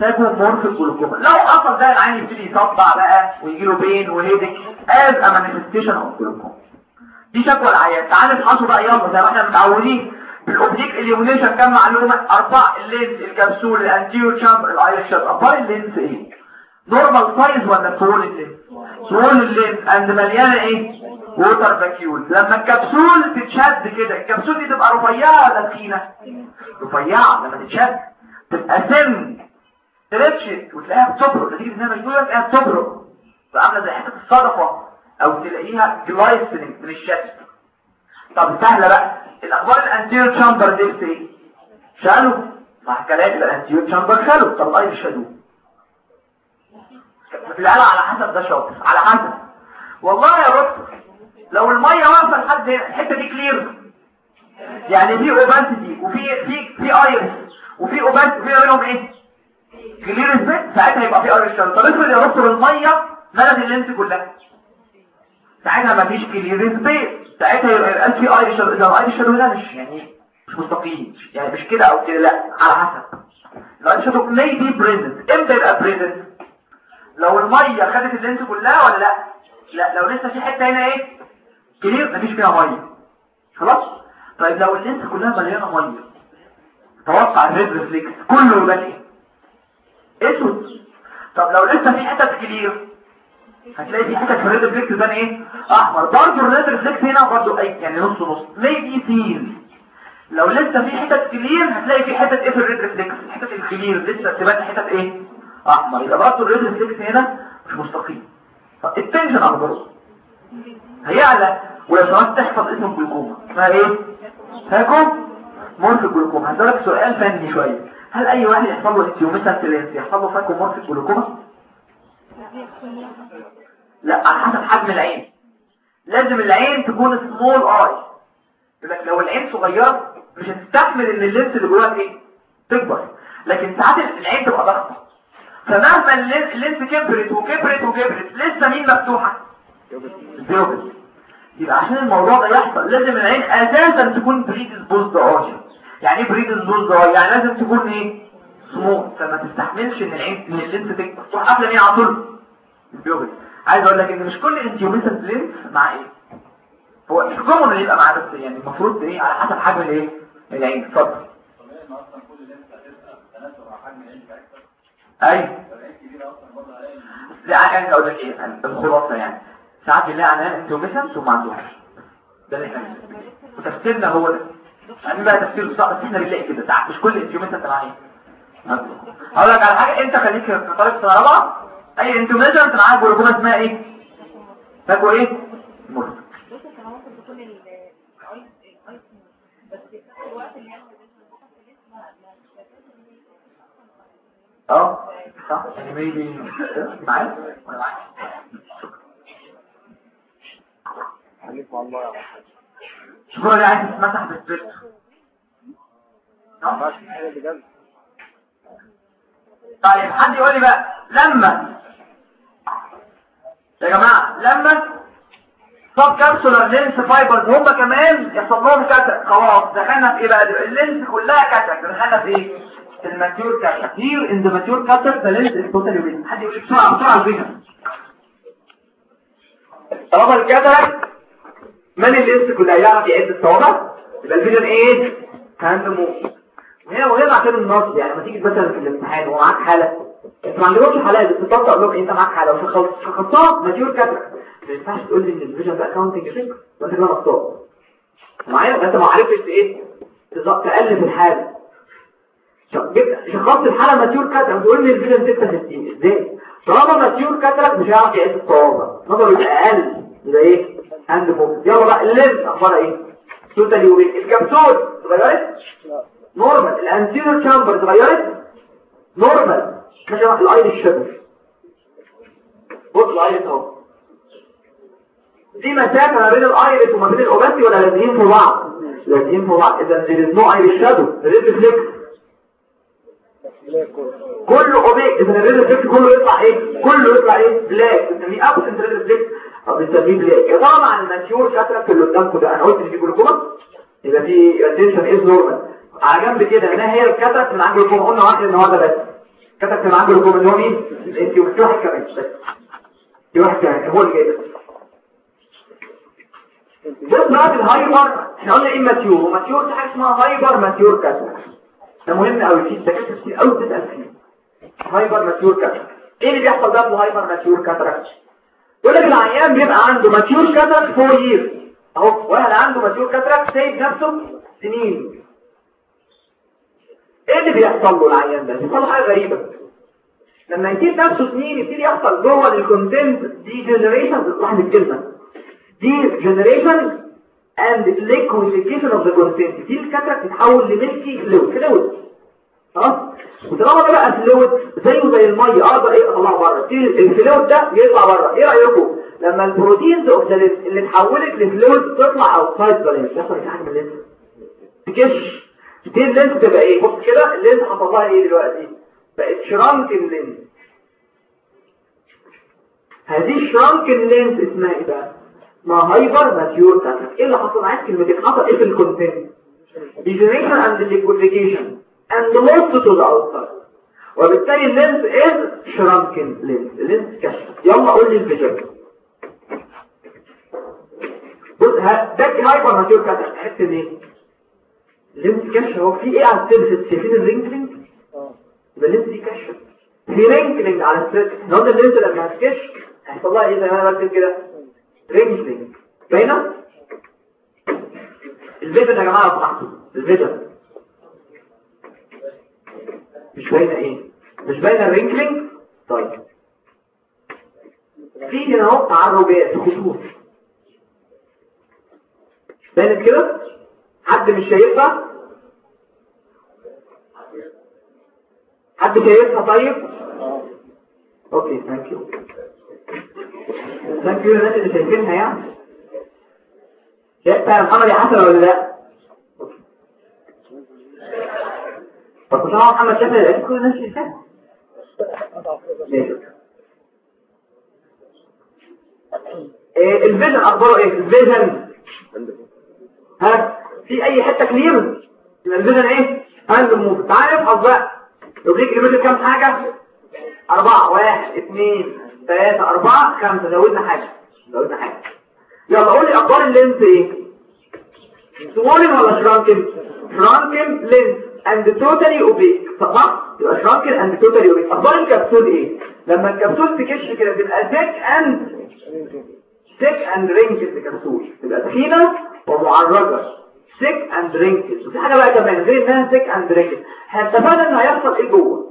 Speaker 1: phacomorphic glaucoma لو حصل ده العين يبتدي يصدع بقى ويجي له pain و headache as a manifestation of glaucoma. دي شكوى العيان. تعالى نفحصه بقى. يلا زي ما إحنا متعودين. بال oblique illumination كام معلومة أربع اللينس الكبسول الانتيريور تشامبر الايريك شات أخبار اللينس إيه؟ normal size ولا swollen ال lens swollen ال lens and مليانة إيه؟ water vacuoles لما الكبسول تتشد كده الكبسول دي تبقى رفيعة ولا تخينة؟ رفيعة. لما تتشد تبقى thin stretched وتلاقيها بتبرق. نتيجه انها مشدوده تلاقيها بتبرق. عاملة زي حتة الصدفه أو تلاقيها glistening من الشد طب سهلة بقى. الأخبار ال anterior chamber دي إيه shallow. صح كلام ال anterior chamber shallow. طب shadow في ولا لا على حسب ده شاطر. على حسب. والله يا دكتور لو المية واقفه لحد هنا الحتة دي clear يعني في opacity وفي في في iris وفي opacity في بينهم إيه؟ clear ساعتها يبقى في iris shadow طب افرض يا دكتور المية ملت ال lens كلها. ساعتها مفيش clear space ساعتها يبقى في iris shadow إذا ده مش يعني مش مستقيم. يعني مش كده أو كده. لا. على حسب. ال iris shadow may be present. إمتى يبقى present لو المية خدت ال lens كلها ولا لا؟ لا. لو لسه في حتة هنا إيه؟ clear مفيش فيها مية. خلاص؟ طيب لو ال lens كلها مليانة مية. توقع ال red reflex كله يبقى إيه اسود. طب لو لسه في حتة clear هتلاقي في حتة في ال red reflex ده إيه؟ أحمر. برضه ال red reflex هنا برضه اي يعني نص نص. maybe seen لو لسه في حتة clear هتلاقي في حتة إيه في ال red reflex حتة ال clear لسه تبان حتة إيه؟ أحمر. يبقى برضه ال red reflex هنا مش مستقيم. ال tension اخباره هيعلى. ولو سمحت تحفظ اسم الجلوكوما. اسمها إيه؟ phaco. morphic glaucoma. هسألك سؤال فني شوية. هل أي واحد يحصل له intumescent lens يحصل له phacomorphic glaucoma؟ لا على حسب حجم العين. لازم العين تكون سمول اي لو العين صغيرة مش هتستحمل إن ال lens اللي جواها إيه؟ تكبر. لكن ساعات العين تبقى ضخمه فمهما ال lens كبرت وكبرت وكبرت لسه مين مفتوحة؟ ال pupil يبقى عشان الموضوع ده يحصل لازم العين أساسا تكون predisposed eye يعني إيه predisposed eye يعني لازم تكون إيه؟ سموث فما تستحملش إن العين إن ال lens تكبر. تروح قافلة مين على طول؟ ال pupil عايز أقول لك ان مش كل intumescent lens مع إيه؟ هو مش common اللي يبقى معاه بس يعني المفروض إيه؟ على حسب حجم الايه؟ العين. اتفضل. أيوه. لا يعني أقول لك إيه؟ الخلاصه يعني. ساعات بنلاقي عنها انتوميشن ثم عندوش ده اللي إحنا وتفسيرنا هو ده. يعني بقى تفسير صعب. بس إحنا بنلاقي كده ساعات. مش كل انتوميشن تبع إيه هقول لك على حاجة. انت خليك في طالب سنه رابعه أي انتوميشن انت معاك جلوكوما اسمها إيه؟ فاكوا إيه؟ مرض أه صح. يعني ميبي معايا ولا معايا
Speaker 2: خليك مع الله يا
Speaker 1: شكرا اللي عايز
Speaker 2: حاجة بجد.
Speaker 1: طيب حد يقول لي بقى لما يا جماعة لما subcapsular lens fibers هم كمان يحصل لهم cataract. خلاص دخلنا في إيه بقى؟ ال lens كلها cataract. دخلنا في إيه في ال mature cataract here in the mature cataract the lens is totally opaque حد يقول بسرعة بسرعة ال vision طالما ال cataract من ال lens كلها يعرف يعد الصوابع؟ يبقى ال vision إيه؟ hand movement وهنا مهم عشان النص يعني لما تيجي مثلا في الامتحان ومعاك حالة. ما عندكش حالات بس تقول لهم انت معاك حاله وشخص شخصتها mature cataract ما ينفعش تقول لي إن ال vision ده counting fingers وأنت كده نصاب معايا؟ انت ما عرفتش إيه؟ تقلب الحاله شخصت الحالة mature cataract تقول لي ال vision 66 إزاي؟ طالما mature cataract مش هيعرف يعد الصوابع نظره يبقى أقل. يبقى إيه؟ hand move. يلا بقى ال lens اخبارها إيه؟ totally opaque ال capsule اتغيرت؟ normal. ال anterior chamber اتغيرت؟ normal. ماشي بقى ال iris shadow بص اهو في مسافه ما بين ال iris وما بين ال opacity ولا لازقين في بعض لازقين في بعض اذا there is no iris shadow there كله opaque اذا ال red reflex كله يطلع إيه كله يطلع إيه black بنسميه absent red reflex أو بنسميه black مع ال mature cataract اللي قدامكم ده أنا قلت ان في جلوكوما يبقى في tension is normal على جنب كده هنا هي ال cataract من عند جلوكوما قلنا واحد النهارده بس cataract من عند جلوكوما اللي هو مين انت وفي واحد كمان. واحد كمان هو اللي جاي ده بقى ال hyper. إحنا قلنا إيه immature و mature دي حاجة اسمها hypermature cataract ده مهم قوي في الدكاتره كتير قوي بتسأل فيه. hypermature cataract إيه اللي بيحصل ده في ال hypermature cataract يقول لك العيان بيبقى عنده mature cataract for years أهو واحد عنده mature cataract سايب نفسه سنين. إيه اللي بيحصل له العيان ده؟ بيحصل حاجة غريبة. لما يسيب نفسه سنين يبتدي يحصل جوه ال content degeneration لاحظ الكلمة. degeneration and liquefaction of the content. دي ال cataract تتحول ل milky fluid fluid خلاص؟ وطالما ده بقى fluid زيه زي الميه أقدر إيه اطلعه بره. ال fluid ده يطلع بره. إيه رأيكم؟ لما ال proteins of the اللي اتحولت ل fluid تطلع outside the lens يحصل حاجة من تكش دي ال lens تبقى إيه؟ بص كده ال lens حصل إيه دلوقتي؟ بقت shrunken lens هذه ال shrunken lens اسمها إيه بقى؟ ما hypermature cataract إيه اللي حصل معاك؟ كلمتين. حصل إيه في ال content degeneration and liquefaction and moves to the outside. وبالتالي ال lens is shrunken lens ال lens كشت. يلا قول لي ال vision. بص ده hypermature cataract تحس إيه؟ ال lens كشت. هو في إيه على ال surface شايفين ال wrinkling يبقى ال lens دي كشت. في wrinkling على ال surface إحنا قلنا ال lens لما هتكش هيحصل لها إيه زي ما أنا بكتب كده؟ wrinkling باينه ال vision يا جماعة سمحتوا ال vision مش باينة إيه؟ مش باينة ال wrinkling طيب. في هنا أهو تعرجات خطوط باينة كده؟ حد مش شايفها؟ حد شايفها طيب؟ okay thank you thank you للناس اللي شايفينها يعني. شايفها محمد يا حسن ولا لا؟ طب مش محمد شايفها؟ يبقى كل الناس شايفاها. إيه ال vision أخباره إيه؟ ال vision. ها في أي حتة clear ال vision إيه؟ hand move. تعال نفحص بقى. لو ليك limit كام حاجة؟ أربعة. واحد اثنين ثلاثة أربعة خمسة. زودنا حاجة. زودنا حاجة. يلا قول لي أخبار ال lens إيه؟ swollen ولا shrunken shrunken lens and totally opaque صح يبقى shrunken and totally opaque أخبار الكبسول إيه؟ لما الكبسول تكش كده تبقى thick and thick and wrinkled الكبسول. تبقى تخينة ومعرجة. Thick and wrinkled وفي حاجة بقى كمان غير إنها thick and wrinkled إحنا اتفقنا إن هيحصل إيه جوه؟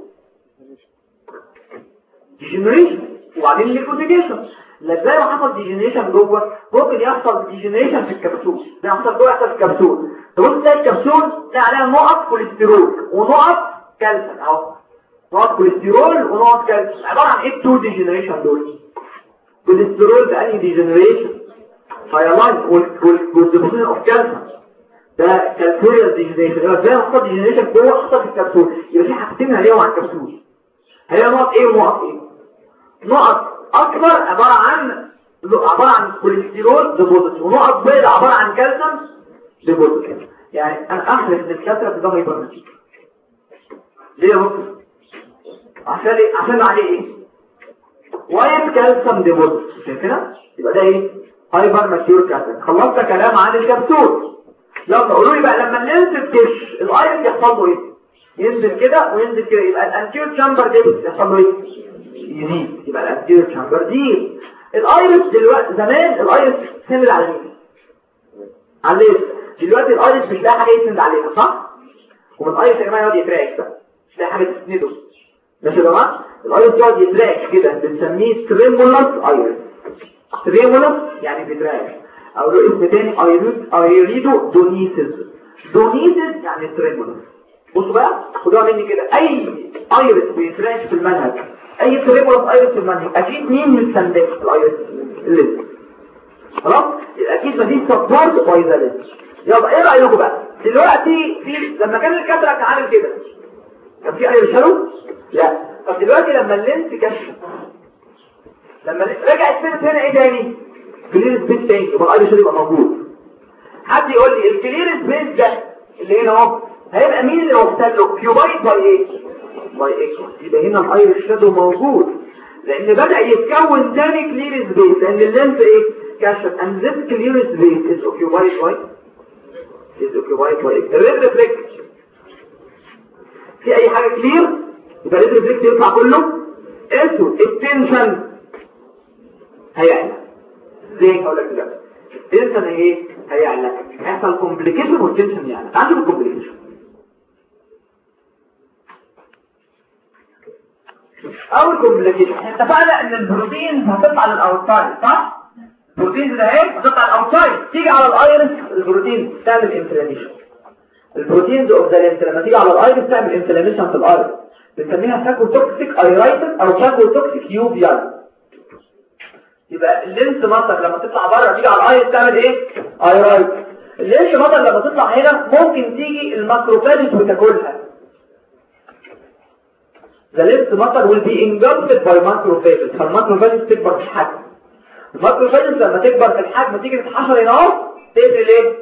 Speaker 1: degeneration وبعدين liquefaction إزاي لو حصل degeneration جوه؟ ممكن يحصل degeneration في الكبسول. زي ما حصل جوه يحصل في الكبسول. تبص تلاقي الكبسول تلاقي عليها نقط كوليسترول ونقط كالسيوم. أهو. نقط كوليسترول ونقط كالسيوم. عبارة عن إيه؟ ال two degeneration دول. كوليسترول ده أنهي degeneration hyaline وال deposition of calcium ده calcareous degeneration يبقى حصل degeneration جوه في الكبسول يبقى في حاجتين عليهم على الكبسول هي نقط إيه ونقط إيه نقط أكبر عبارة عن عبارة عن cholesterol deposit ونقط بيضاء عبارة عن calcium deposit يعني أنا احلف ان ال cataract ده hypermature ليه يا عشان عشان عليه إيه؟ white calcium deposit شايفينها؟ يبقى ده إيه؟ hypermature cataract خلصت كلام عن الكبسول يلا قولوا لي بقى لما ال lens تكش ال iris يحصل له إيه؟ ينزل كده وينزل كده يبقى ال anterior chamber depth يحصل له إيه؟ يزيد يبقى ال anterior chamber depth. ال iris دلوقتي زمان ال iris سند على مين؟ على دلوقتي ال iris مش لاقي حاجة يسند عليها صح؟ ومن يا جماعة يقعد يتراك بقى مش لاقي حاجة تسنده. ماشي يا جماعة؟ ال iris يقعد يتراك كده بنسميه tremulous iris tremulous يعني بيتراك. أو له اسم تاني irido iridodonesis. donesis يعني tremulous بصوا بقى خدوها مني كده. أي ايرس بيتراك في المنهج. أي تريمولس ايرس في المنهج. أكيد مين من السندات الايرس اللي خلاص؟ أكيد مفيش سبورت بايزاليت يلا إيه رأيكم بقى؟ دلوقتي في لما كان الكاتراك عامل كده. كان في أي شالو لا. طب دلوقتي لما اللينس كشف لما رجع السنس هنا إيه تاني؟ كلير سبيس تاني يبقى الاي شالو يبقى موجود. حد يقول لي الكلير سبيس ده اللي هنا اهو هيبقى مين اللي وصل له؟ كيوبايت باي إيه باي إكس يبقى هنا الايرس شادو موجود. لأن بدأ يتكون تاني كلير سبيس لأن اللينس إيه؟ كشف and this clear space is occupied by is occupied by red reflect في أي حاجة كلير يبقى red reflect يطلع كله. اسود التنشن هيعلى زي هقول لك. دلوقتي ال tension إيه؟ هيعلى هيحصل complication وال tension يعلى عنده ال complication اول complication اتفقنا إن البروتين هتطلع لل outside صح؟ البروتين ده اهي هتطلع ال outside تيجي على ال iris البروتين تعمل inflammation ال proteins of the lens لما تيجي على ال iris تعمل inflammation في ال iris. بنسميها phacotoxic iritis أو phacotoxic uveitis يبقى ال lens matter لما تطلع بره تيجي على ال iris تعمل إيه؟ iritis ال lens matter لما تطلع هنا ممكن تيجي ال macrophages وتاكلها The lens matter will be engulfed by macrophages. فال macrophages تكبر في الحجم. ال macrophages لما تكبر في الحجم تيجي تتحشر هنا اهو تقفل إيه؟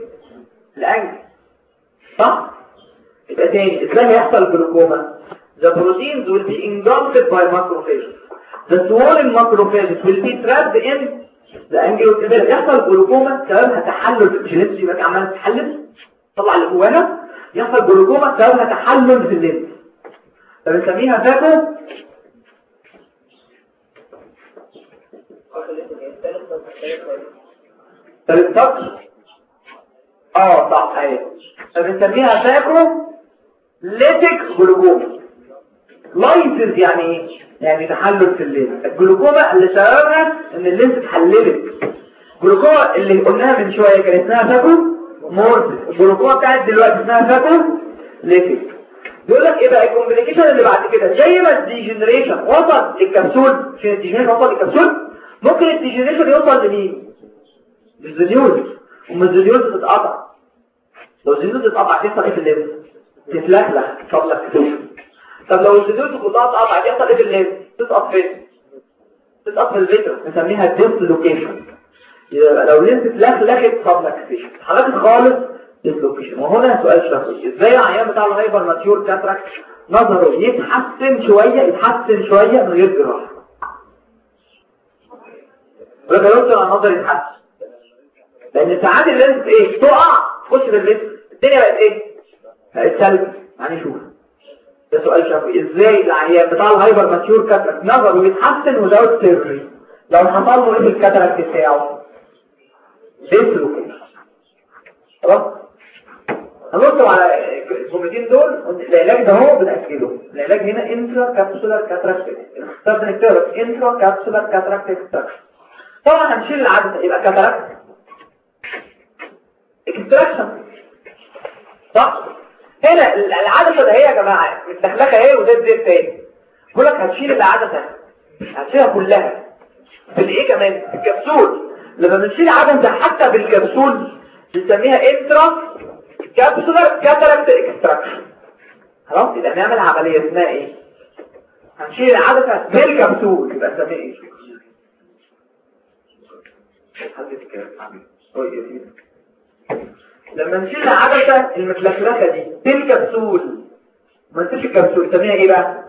Speaker 1: ال angle. صح؟ يبقى تاني. إزاي هيحصل glaucoma؟ The proteins will be engulfed by macrophages. The swollen macrophages will be trapped in the angle يحصل جلوكوما سببها تحلل في ال lens يبقى عماله تتحلل طلع اللي جواها يحصل جلوكوما سببها تحلل في ال lens فبنسميها phaco آه صح فبنسميها phaco lytic glaucoma lysis يعني إيه؟ يعني تحلل في ال lens ال glaucoma اللي سببها إن ال lens اتحللت. الجلوكوما اللي قلناها من شوية كان اسمها phacomorphic. ال glaucoma بتاعت دلوقتي اسمها phacolytic بيقول لك إيه بقى؟ ال complication اللي بعد كده. زي ما ال degeneration وصل للكبسول. عشان ال degeneration وصل للكبسول؟ ممكن ال degeneration يوصل لمين؟ لل zonules وما ال zonules تتقطع لو ال zonules تتقطع تحصل إيه في الليل تتلخلخ تطلع كتير طب لو ال zonules كلها تتقطع تحصل إيه في الليل تسقط فين؟ تسقط في ال vitreous نسميها dislocation يبقى لو lens اتلخلخت subluxation حضرتك خالص dislocation وهنا سؤال شخصي إزاي العيان بتاع ال hypermature cataract نظره يتحسن شوية يتحسن شوية من غير جراحة؟ ولا يوصل على النظر يتحسن. لأن ساعات ال lens إيه؟ تقع تخش في ال lens الدنيا بقت إيه؟ بقت سلبي. يعني شوف. ده سؤال شخصي إزاي؟ العيان بتاع ال hypermature cataract نظره يتحسن without surgery لو حصل له إيه ال cataract بتاعه dislocation خلاص؟ هنبص على الجملتين دول العلاج ده هو بنأكله العلاج هنا intracapsular cataract الاختيار ده نكتبه intracapsular cataract طبعا هنشيل العدسه يبقى cataract extraction صح؟ هنا العدسه ده هي يا جماعة متلخلخه اهي وده الزيت تاني. بقول لك هتشيل العدسه هتشيلها كلها. بالايه كمان؟ الكبسول. لما بنشيل عدسه حتى بالكبسول بنسميها intracapsular cataract extraction خلاص؟ يبقى نعمل عملية اسمها إيه؟ هنشيل العدسه بالكبسول يبقى اسمها إيه؟ لما نشيل العدسة المتلخلخه دي بالكبسول ما نسيبش الكبسول نسميها إيه بقى؟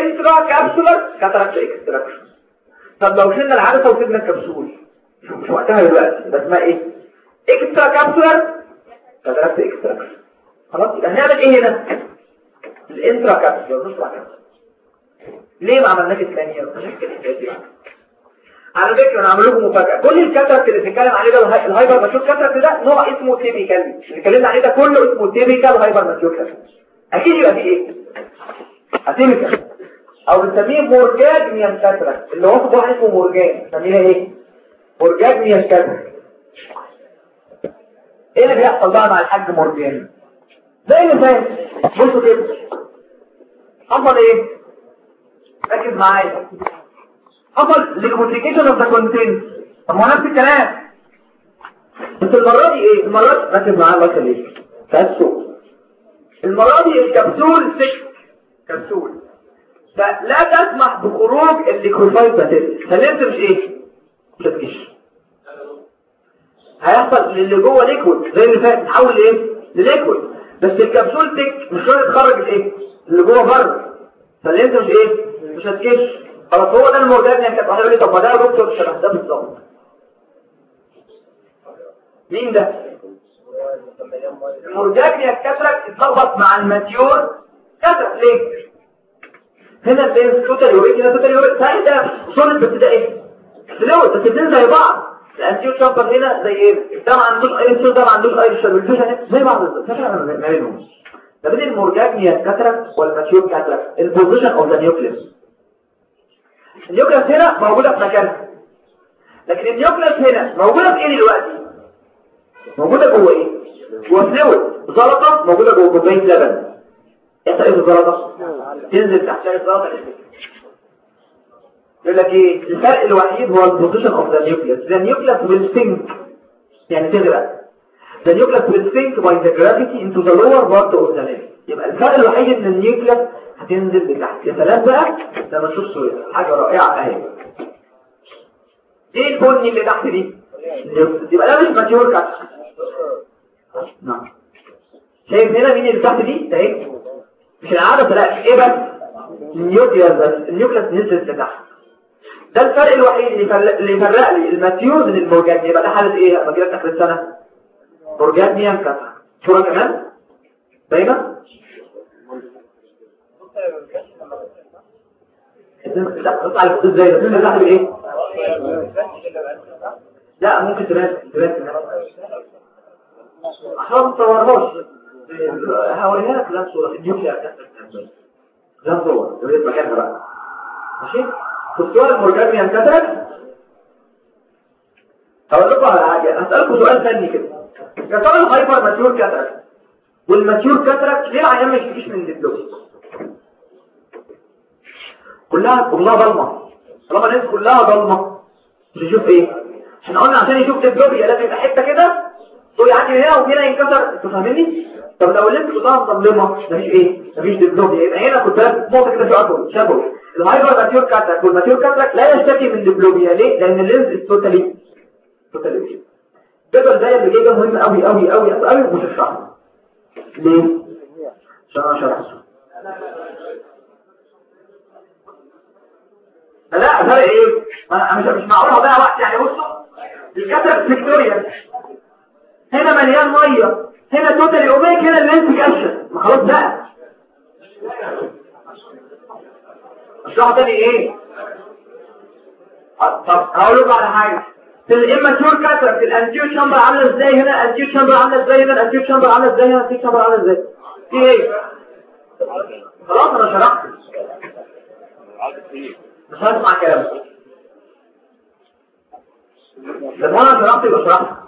Speaker 1: intracapsular cataract extraction طب لو شلنا العدسة وسيبنا الكبسول. مش مش وقتها دلوقتي ده اسمها إيه؟ extracapsular cataract extraction خلاص يبقى هنعمل إيه هنا؟ ال intracapsular مش extracapsular ليه ما عملناش كده الحكاية دي على فكره أنا عامل لكم مفاجأة. كل ال cataract اللي بنتكلم عليه ده ال hy- ال hypermature cataract ده نوع اسمه typical اللي اتكلمنا عليه ده كله اسمه typical hypermature cataract أكيد يبقى فيه إيه؟ atypical أو بنسميه Morgagnian cataract. اللي هو واحد اسمه مورجاني. بنسميها إيه؟ Morgagnian cataract. إيه اللي بيحصل بقى مع الحاج مورجان؟ زي اللي فات. بصوا كده. حصل إيه؟ ركز معايا. حصل liquefaction of the content طب ما هو نفس الكلام. بس المرة دي إيه؟ المرة دي ركز معايا بس ليه تاسو المرة دي ال capsule thick capsule. فلا تسمح بخروج ال liquefied material مش إيه؟ مش هتكش هيحصل للي جوه liquid زي اللي فات. تحول لإيه؟ لل liquid بس ال capsule thick مش راضي تخرج الايه اللي جوه بره. مش إيه؟ مش هتكش. خلاص هو ده المعتاد يعني كانت لي طب ما ده دكتور شبه ده بالظبط مين ده ال Morgagnian cataract اتلخبط مع ال mature cataract ليه هنا اللي توتال يوريك هنا توتال يوريك ثاني ده صلب بس ده إيه فلويد بس الاثنين زي بعض الانتيو شامبر هنا زي إيه ده ما عندوش صوت ده ما عندوش اي شبه زي بعض بالظبط ما بينهم ما بين المرجاجنيا كاتراك والماتيور كاتراك البوزيشن اوف ذا نيوكليس النيوكليس هنا موجودة في مكانها. لكن النيوكليس هنا موجودة في إيه دلوقتي؟ موجودة جوه إيه؟ جوه فلويد زلطة موجودة جوه كوباية لبن. إيه في الزلطة؟ تنزل تحت الزلطة يقول لك إيه؟ الفرق الوحيد هو ال position of the nucleus the nucleus will sink. يعني تغرق. the nucleus will sink by the gravity into the lower part of the lens يبقى الفرق الوحيد إن ال nucleus هتنزل لتحت يا سلام بقى. لما تشوف صورة حاجة رائعة أهي. إيه البني اللي تحت دي. يبقى ده مش mature cataract نعم. شايف هنا مين اللي تحت دي؟ ده إيه؟ مش العدسة لا إيه بس؟ ال nucleus بس. ال nucleus نزلت لتحت. ده الفرق الوحيد اللي يفرق لي ال mature من ال Morgagnian. يبقى ده حالة إيه؟ جيت اخر السنة. Morgagnian cataract صورة كمان؟ باينة؟ لا ده لا ممكن تبان تبان إحنا ما تصورهاش هوريها لك لام صوره في النيوكلير لام صور يبقى مكانها بقى ماشي في الصور كاتراك هقول لكم على حاجة هسالكم سؤال ثاني كده يا ترى الهايبر ماتيور كاتراك والماتيور كاتراك ليه العيان ما يشتكيش من الدبلوس كلها كلها ضلمة. طالما الناس كلها ضلمة. مش يشوف إيه؟ إحنا قلنا عشان يشوف diplopia لازم يبقى حتة كده. طول يعدي هنا وهنا ينكسر. أنتوا فاهميني طب لو ال lens كلها مظلمة مفيش إيه؟ مفيش diplopia يبقى هنا كنت لازم نقطة كده اطول شبه ال hyper mature cataract وال mature cataract لا يشتكي من diplopia ليه؟ لأن ال lens totally totally الجدول ده اللي جاي ده مهم قوي قوي قوي قوي قوي مش هشرحه ليه؟ عشان أنا لا فرق إيه؟ أنا مش مش أضيع وقت يعني بصوا. الكاتر فيكتوريا هنا مليان مية. هنا توتالي اوميك هنا اللينس كاشن ما خلاص بقى. اشرح تاني إيه؟ طب هقول لكم على حاجة. في الاماتيور كاتر في الأنتيو شامبر عاملة إزاي هنا؟ الأنتيو شامبر عاملة إزاي هنا؟ الأنتيو شامبر عاملة إزاي هنا؟ الأنتيو شامبر عاملة إزاي؟ في إيه؟ خلاص أنا شرحت. مش هسمع كلام لما أنا شرحت يبقى شرحت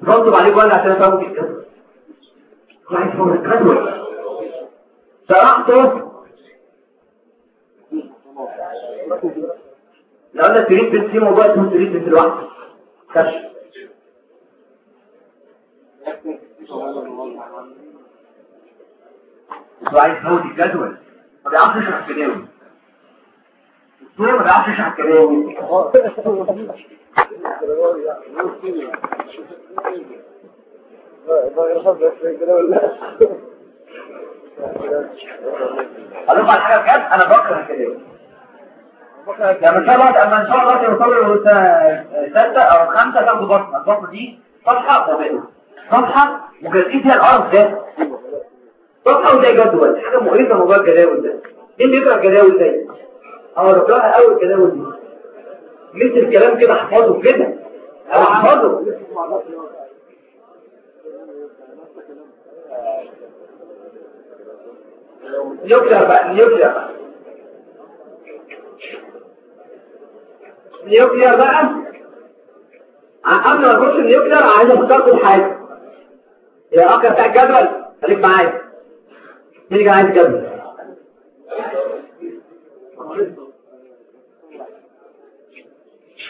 Speaker 1: بنطب عليك ولا عشان افهمك الكلام عايز شرحته لو قلنا تريد بنت في موضوع تريد بنت لوحده. كشف وعايز نوت الجدول ما بيعرفش يشرح ليه ما يشرح الكلام أقول لكم على حاجة بجد أنا بكره كده لما ان شاء الله ان شاء الله توصلوا ستة أو خمسة تاخدوا بطنة البطنة دي صفحة وبقى صفحة وجزئين فيها القرف ده صفحة وزي جدول حاجة مقرفة موضوع الجداول ده مين بيقرا الجداول ده؟ آه بقراها قوي الجداول دي. مثل الكلام كده أحفظه كده. أحفظه. nuclear بقى nuclear بقى. nuclear بقى. قبل ما نخش ال nuclear عايز افكركم بحاجه يا أخي بتاع الجدول خليك معايا. مين اللي عايز جدول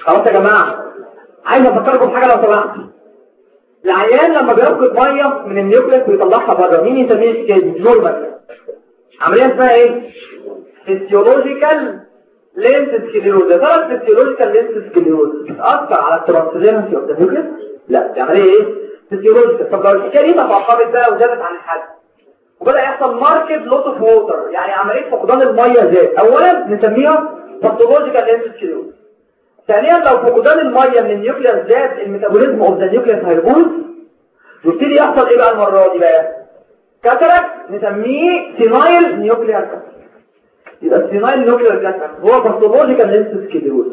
Speaker 1: خلاص يا جماعة عايز أفكركم بحاجه لو سمحت. العيان لما بيفقد مية من ال nucleus ويطلعها بره مين يسميه الكيد normal عملية اسمها إيه؟ physiological lens sclerosis ده physiological lens sclerosis بتأثر على ال transparency of the nucleus لا دي عملية إيه؟ physiological طب لو الحكاية دي بقى وزادت عن الحد وبدأ يحصل marked loss of water يعني عملية فقدان المية زاد. اولا نسميها pathological lens sclerosis ثانيا لو فقدان المية من ال nucleus زاد ال metabolism of the nucleus هيبوظ يبتدي يحصل إيه بقى المرة دي بقى؟ cataract نسميه senile nuclear يبقى ال senile nuclear cataract هو pathological sclerosis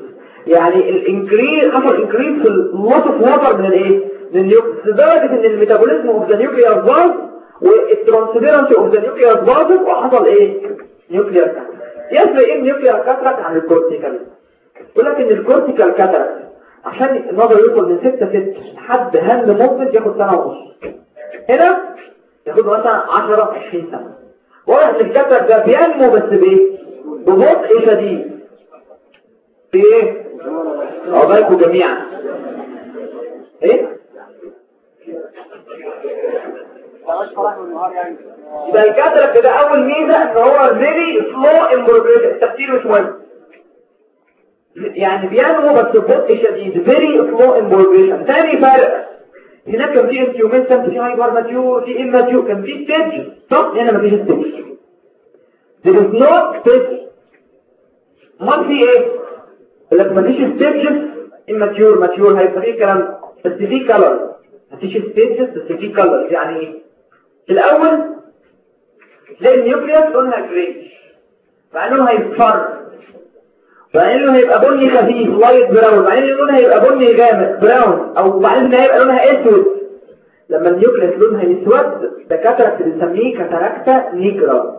Speaker 1: يعني ال increase حصل increase في ال loss of water من الايه؟ من ال nucleus لدرجة إن ال metabolism of the nuclear باظ وال transparency of the nuclear باظت وحصل إيه؟ nuclear cataract يفرق إيه ال nuclear cataract عن ال cortical. يقول لك ان ال cortical cataract عشان النظر يوصل من 6 6 لحد hand movement ياخد سنة ونص. هنا ياخد مثلا 10 20 سنة. واضح إن ال cataract ده بينمو بس بإيه؟ ببطء شديد. في إيه عقبالكم جميعا. إيه؟ يبقى ال cataract ده أول ميزة إن هو very slow in progression التفسير مش مهم. يعني بينمو بس ببطء شديد very slow in progression ثاني فرق. هناك كان في intumescent في hyper mature في immature كان في stage صح هنا مفيش stage there is no stage. ما في إيه لك مفيش stages immature mature هيبقى في كلام. بس في color مفيش stages بس في color يعني إيه في الأول تلاقي ال nucleus لونها greyish إنه هيصفر بعدين لونها هيبقى بني خفيف light brown. بعدين لونها هيبقى بني غامق brown. أو بعدين هيبقى لونها أسود. لما ال nucleus لونها يسود ده كاتراكت بنسميه كاتاراكتا نيجرا.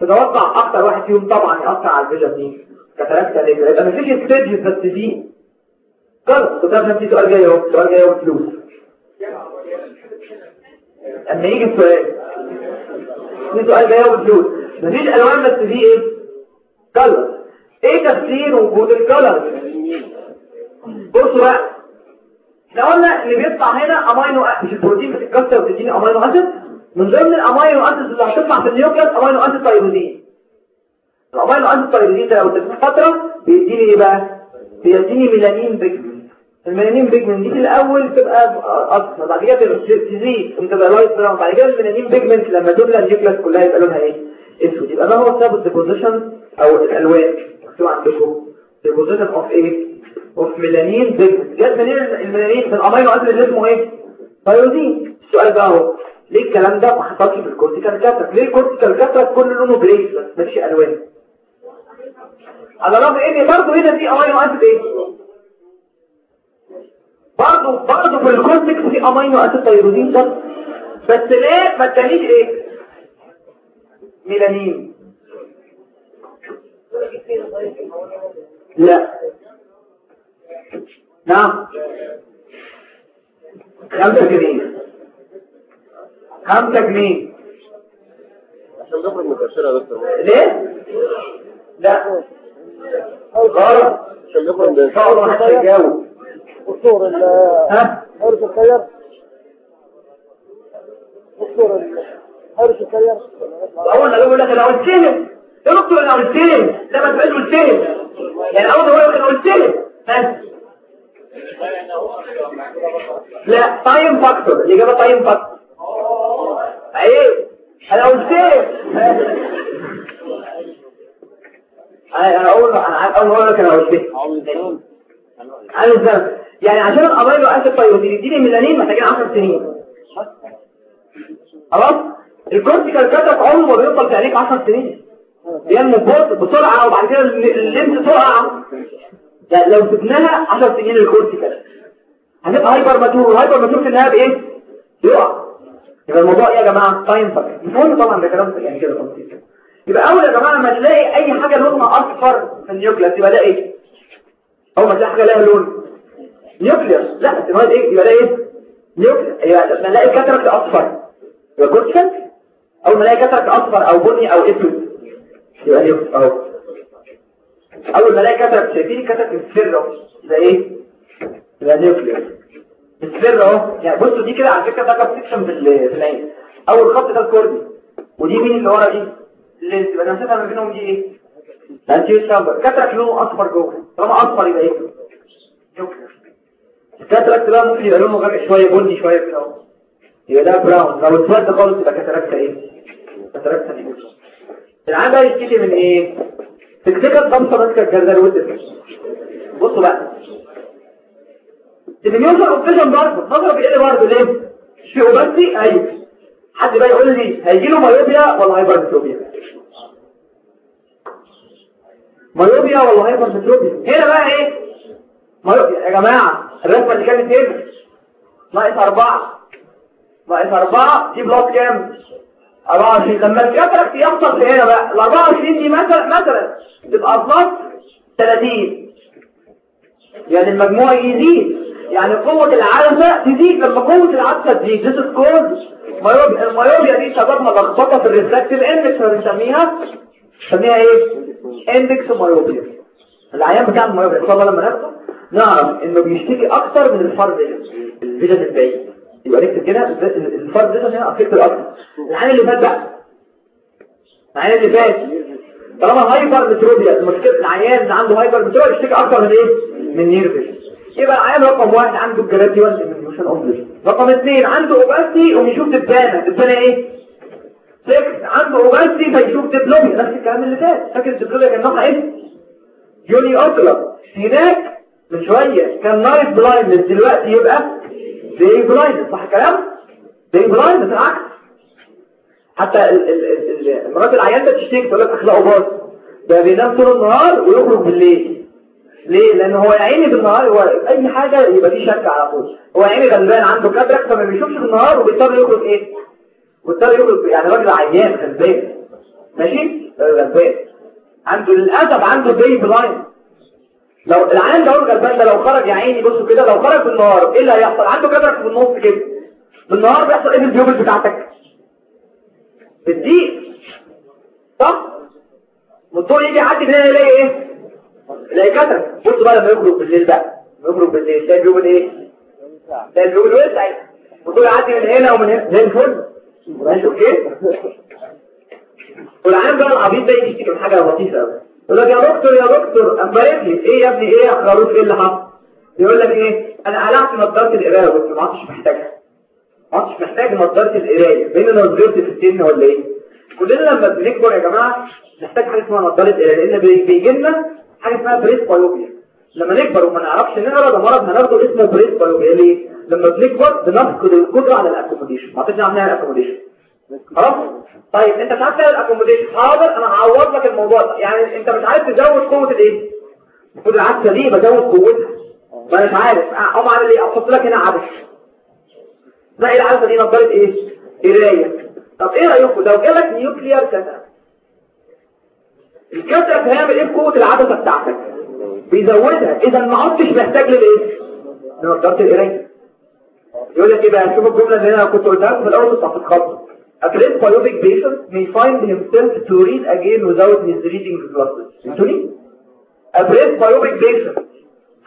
Speaker 1: تتوقع أكتر واحد فيهم طبعا يأثر على ال vision دي. cataracta nigra. يبقى مفيش stage بس دي. خلاص كنت عارف في سؤال جاي أهو. سؤال جاي أهو فلوس اما يجي السؤال. في سؤال جاي أهو فلوس مفيش ألوان بس دي إيه؟ color إيه تفسير وجود ال color بصوا بقى إحنا قلنا اللي بيطلع هنا امينو مش البروتين بتتكسر وتديني amino acid من ضمن ال amino acid اللي هتطلع في ال nucleus amino acid tyrosine ال amino acid tyrosine ده لو تديني فترة بيديني إيه بقى؟ بيديني melanin pigment ال melanin pigment دي في الأول تبقى اصفر بعد كده تزيد وتبقى light brown بعد كده ال melanin pigment لما تملى ال nucleus كلها يبقى لونها إيه؟ أسود. يبقى ده هو سبب ال deposition أو الألوان. مكتوب عندكم deposition of إيه of melanin جت منين الميلانين من ال amino acid اللي اسمه إيه؟ تايروزين السؤال بقى أهو ليه الكلام ده ما في ال cortical cataract ليه ال cortical cataract كل لونه greyish بس مفيش ألوان. على الرغم إن برضه هنا دي amino acid إيه؟ برضه برضه في ال cortex في amino acid tyrosine بس بس ليه ما ادانيش إيه؟ ميلانين. لا. نعم. خمسة جنيه خمسة جنيه
Speaker 2: عشان نخرج مكسرة يا دكتور
Speaker 1: ليه؟ لا. غلط
Speaker 2: عشان نخرج
Speaker 1: ما حدش يجاوب
Speaker 3: دكتور ال
Speaker 1: ها
Speaker 3: هارس السير دكتور ال هارس السير
Speaker 1: اول لك قلت يا دكتور أنا قلت لهم لا ما تبقاش قلت لهم يعني أول لك أنا قلت لهم بس. لا تايم فاكتور الإجابة تايم فاكتور إيه؟ أنا قلت أقول أنا أول أقول لك أنا قلت عامل إزاي يعني عشان الامينو اسيد بايروتين يديني ميلانين محتاجين 10 سنين. خلاص؟ ال cortical cataract عمره بيفضل في عينيك 10 سنين. بينمو بط- بسرعة وبعد كده ال lens تقع لا لو سبناها 10 سنين ال cortical هنبقى hypermature وال hypermature في النهاية بإيه؟ يقع. يبقى الموضوع إيه يا جماعة؟ time factor مفهوم طبعا ده كلام يعني كده تفصيل كده. يبقى أول يا جماعة لما تلاقي أي حاجة لونها أصفر في ال nucleus يبقى ده إيه؟ أول ما تلاقي حاجة لها لون. nucleus. لا يبقى إيه؟ يبقى ده إيه؟ nucleus. يبقى لما نلاقي cataract أصفر يبقى cortical أول ما نلاقي cataract أصفر أو بني أو اسود يبقى اهو أول ما ألاقي cataract شايفين cataract اصفر أهو. ده إيه؟ يبقى nucleus اصفر أهو. يعني بصوا دي كده على فكرة ده cut section في ال- في العين. أول خط ده ال cornea. ودي مين اللي ورا دي؟ ال lens يبقى نمسكها ما بينهم دي إيه؟ anterior chamber cataract لونه أصفر جوه. طالما أصفر يبقى إيه؟ نيوكليس الكاتراكت بقى ممكن يبقى لونه غامق شوية بني شوية كده أهو. يبقى ده براون لو اتسود خالص يبقى كاتراكت إيه؟ كاتراكت نيوكليس العين بقى يشتكي من إيه؟ تكتيكال ماسكه الجردل والدفن بصوا بقى. الديميوشن اوبتيشن برضه. نظره بايه برضه ليه؟ شيء اوبستي أيوه. حد بقى يقول لي هيجي له مايوبيا ولا هايبرمتروبيا myopia ولا hypermetropia هنا بقى إيه؟ myopia يا جماعة الرسمة اللي كانت هنا. ناقص أربعة. ناقص أربعة دي plus كام؟ 24 لما ال cataract يحصل في هنا بقى ال 24 دي مثلا مثلا تبقى plus 30 يعني المجموع يزيد. يعني قوة العدسة تزيد لما قوة العدسة تزيد. This is called myopia ال myopia دي سببها لخبطة في ال refractive index بنسميها. بنسميها إيه؟ index myopia العيان بتاع ال myopia ان شاء الله لما ناخده نعرف إنه بيشتكي أكتر من ال far ال vision البعيد. يبقى نكتب كده ال far ده هنا affected أكتر العيان اللي فات بقى. العيان اللي فات. طالما hypermetropia المشكلة العيان اللي عنده hypermetropia بيشتكي أكتر من إيه؟ من near vision يبقى العيان رقم واحد عنده ال gradual diminution of رقم اثنين عنده opacity وبيشوف دبانة. دبانة إيه؟ سكس عنده opacity فيشوف diplopia نفس الكلام اللي فات. فاكر ال diplopia كان نوعها إيه؟ uniocular هناك من شوية كان night blindness دلوقتي يبقى day blindness صح الكلام day blindness العكس. حتى مرات العيان ده تشتكي تقول لك أخلاقه باظ. ده بينام طول النهار ويخرج بالليل. ليه؟ لأن هو يا عيني بالنهار هو أي حاجة يبقى فيه شك على طول. هو يا عيني غلبان عنده cataract فما بيشوفش بالنهار وبيضطر يخرج إيه؟ وبيضطر يخرج يعني راجل عيان غلبان. ماشي؟ غلبان. عنده للأسف عنده day blind لو العيان ده الغلبان ده لو خرج يا عيني بصوا كده لو خرج بالنهار إيه اللي هيحصل؟ عنده cataract في النص كده. بالنهار بيحصل إيه؟ في ال pupil بتاعتك. تضيق صح؟ والضوء يجي يعدي من هنا يلاقي إيه؟ يلاقي cataract بصوا بقى لما يخرج بالليل بقى؟ يخرج بالليل تلاقي ال pupil إيه؟ تلاقي ال pupil وسع والضوء يعدي من هنا ومن هنا. زي الفل. ماشي okay؟ والعيان بقى العبيط ده يجي يشتكي من حاجة لطيفة قوي يقول لك يا دكتور يا دكتور أما لي إيه يا ابني إيه يا خروف إيه اللي حصل؟ يقول لك إيه؟ أنا قلعت نظارة القراية دكتور ما عدتش محتاجها. ما عدتش محتاج نظارة القراية. بين نظرتي في السن ولا إيه؟ كلنا لما بنكبر يا جماعة نحتاج حاجة اسمها نظارة قراية لأن بي- بيجي لنا حاجة اسمها presbyopia. لما نكبر وما نعرفش نقرا ده مرض هناخده اسمه presbyopia. ليه؟ لما بنكبر بنفقد القدرة على ال accommodation ما عرفناش نعمل ال accommodation خلاص؟ طيب انت مش عارف تعمل ال accommodation حاضر أنا هعوض لك الموضوع ده. يعني انت مش عارف تزود قوة الايه؟ المفروض العدسه دي بزود قوتها. ما مش عارف. اقوم عامل إيه؟ أحط لك هنا عدسه تلاقي العدسه دي؟ نظاره إيه؟ قراية. طب إيه رأيكم؟ لو جالك nuclear cataract ال cataract هيعمل إيه في قوه العدسة بتاعتك؟ بيزودها. إذا ما عدتش محتاج للايه لنظاره القراية. يقول لك إيه بقى؟ شوف الجملة اللي أنا كنت قلتها لكم في الأول بتاعت الخط A presbyopic patient may find himself to read again without his reading glasses. فهمتوني؟ A presbyopic patient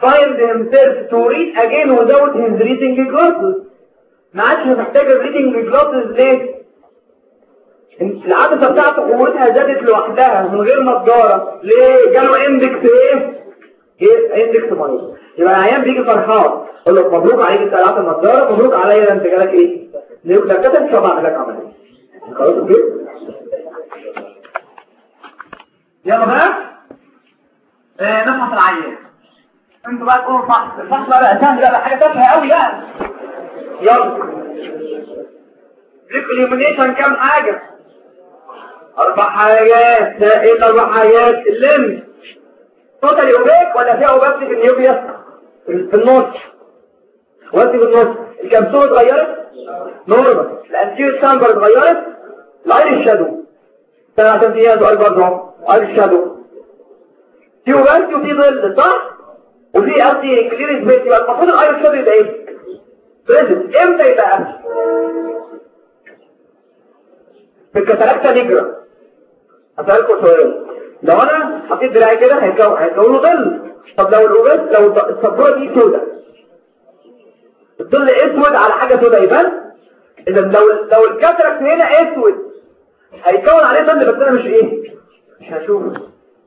Speaker 1: find himself to read again without his reading glasses. ما عادش محتاج ال reading glasses ليه؟ العدسه بتاعته قوتها زادت لوحدها من غير نظاره ليه؟ جاله index إيه؟ إيه index myopia يبقى العيان بيجي فرحان يقول لك مبروك عليك أنت قلعت النظاره مبروك عليا أنت جالك إيه؟ ليه ده كتب شو بعمل لك عملية يلا بقى. آه نفحص العيان أنتوا بقى تقولوا الفحص الفحص بقى بقى سهل بقى حاجة تافهة قوي بقى يلا. oblique illumination كام حاجة؟ أربع حاجات. إيه الأربع حاجات؟ ال lens totally opaque ولا فيها opacity في ال nucleus في النص. وانت في النص. الكبسولة اتغيرت؟ normal ال anterior chamber اتغيرت؟ ال iris shadow سنة عشان فيها سؤال برضه iris shadow في opacity وفي ظل صح وفي قصدي clear space يبقى المفروض ال iris shadow يبقى إيه؟ present إمتى يبقى في ال cataracta nigra هسألكم سؤال. لو أنا حطيت دراعي كده هيكون له ظل. طب لو الاوبس لو السبورة دي سوداء الظل أسود على حاجة سوداء يبان اذا لو لو ال cataract هنا أسود هيكون عليه ظل بس أنا مش إيه مش هشوفه.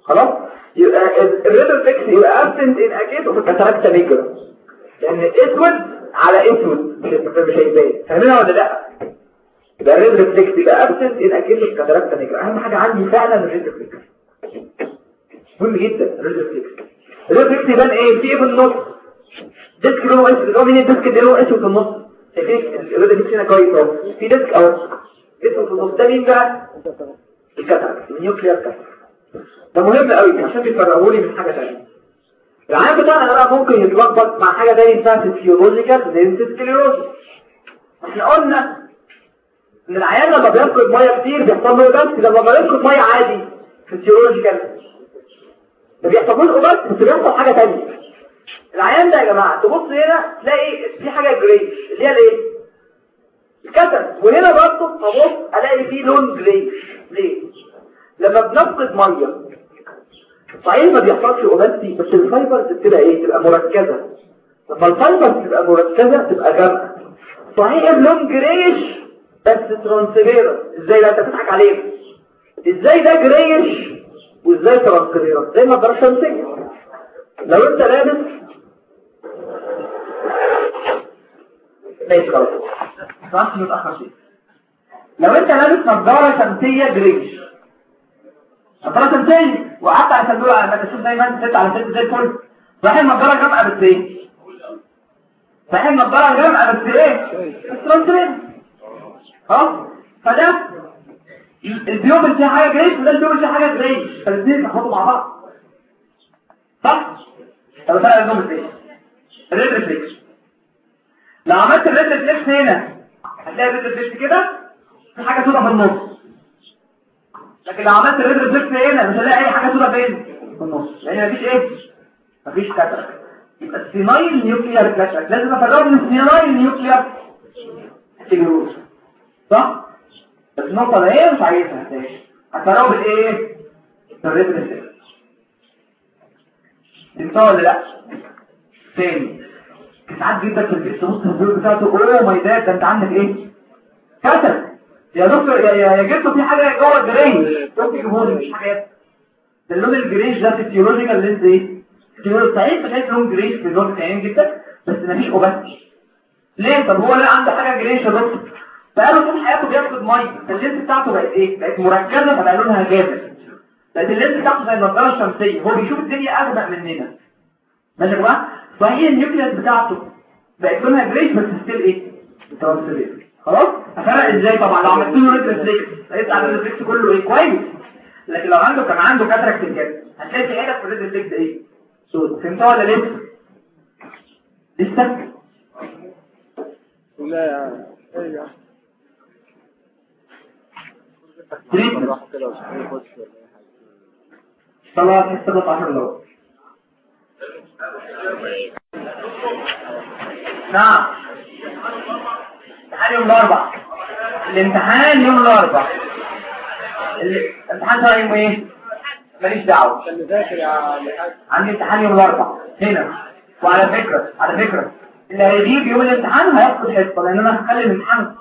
Speaker 1: خلاص؟ يبقى ال red reflex يبقى absent in a case of ال cataracta nigra لأن اسود على اسود مش هيبان فاهمينها ولا لأ؟ يبقى ال red reflex يبقى absent in a case ال cataracta nigra أهم حاجة عندي فعلا ال red reflex مهم جدا ال red reflex ال red reflex يبان إيه؟ في إيه في النص؟ disc لونه اسود هو مين ال disc اللي لونه اسود في النص. شايفين؟ ال red reflex هنا كويس أهو. في disc أهو. اسود في مين بقى ال cataract ال nuclear cataract ده مهم قوي عشان بيفرقوا لي من حاجة ثانية العيان بتاعنا بقى ممكن يتلخبط مع حاجة ثانية اسمها physiological lens sclerosis إحنا قلنا ان العيان لما بيفقد ميه كتير بيحصل له بس لما بيفقد ميه عادي physiological ما بيحصلوش بس بس بيحصل حاجة ثانية العيان ده يا جماعة تبص هنا تلاقي في حاجة grayish اللي هي الإيه؟ ال cataract وهنا برضه تبص ألاقي فيه لون grayish ليه؟ لما بنفقد مية. صحيح ما بيحصلش opacity بس ال fibers بتبقى إيه؟ تبقى مركزة. لما ال fibers تبقى مركزة تبقى غامقه صحيح اللون grayish بس transparent إزاي لا أنت بتضحك عليه إزاي ده grayish وإزاي transparent زي ما النضاره الشمسيه لو أنت لابس ماشي خلاص. صح؟ متاخر شيء. لو أنت لابس نظاره شمسيه grayish. نظاره شمسيه وقعدت على صندوق على ما تشوف دايما ست على ست زي الفل. صحيح النظاره غامقه بس إيه؟ صحيح النظاره غامقه بس إيه؟ بس transparent آه فده ال pupil اللي فيها حاجة grayish وده ال pupil اللي فيها حاجة grayish. فالاثنين يتحطوا مع بعض. صح؟ طب أفرق بينهم إزاي ال red reflex لو عملت ال red reflex هنا هتلاقي ال red reflex كده في حاجة سوداء في النص. لكن لو عملت ال red reflex هنا مش هلاقي أي حاجة سوداء فين في النص لأن مفيش إيه؟ مفيش cataract يبقى ال senile nuclear cataract لازم أفرقه من ال senile nuclear sclerosis صح؟ بس النقطة ده إيه مش عايزها هتلاقي هتفرقوا بالإيه؟ بالريد ريفلكس انت ولا لأ؟ تاني. ساعات جدا في في البيت بتاعته أوه ماي داد ده أنت عندك إيه؟ كسل. يا دكتور يا يا جبته في حاجة جوه ممكن يجيبوا لي مش حاجات ده اللون الجريش ده فيسيولوجيكال لينز إيه؟ فيسيولوجيكال صحيح شايف لون جريش في اللون العين جدا بس مفيش أوباستي. ليه؟ طب هو ليه عنده حاجة جريش يا دكتور؟ بقاله طول حياته بيفقد ميه فال lens بتاعته بقت إيه؟ بقت مركزة فبقى لونها غامق. بقت ال lens بتاعته زي النضاره الشمسية. هو بيشوف الدنيا اغمق مننا. ماشي يا جماعة؟ صحيح ال nucleus بتاعته بقت لونها grayish بس still إيه؟ translucent خلاص؟ هفرق إزاي طبعا؟ لو عملت له reflex هيطلع ال red reflex كله إيه؟ كويس. لكن لو عنده كان عنده cataract كده هتلاقي في عينك في ال red reflex إيه؟ سود. فهمتها ولا لسه؟ لسه؟
Speaker 3: لا يا إيه
Speaker 1: تريتمنت
Speaker 3: راح كده وصحيح يخش ولا اي حاجة
Speaker 1: طلع حسابات 10 دولار نعم. امتحان يوم الاربع الامتحان يوم الاربع الامتحان يوم إيه؟ ماليش دعوة.
Speaker 3: عشان يا
Speaker 1: عندي امتحان يوم الاربع هنا. وعلى فكرة على فكرة. اللي هيجيب يوم الامتحان هياخد حصة لأن أنا هخلي الامتحان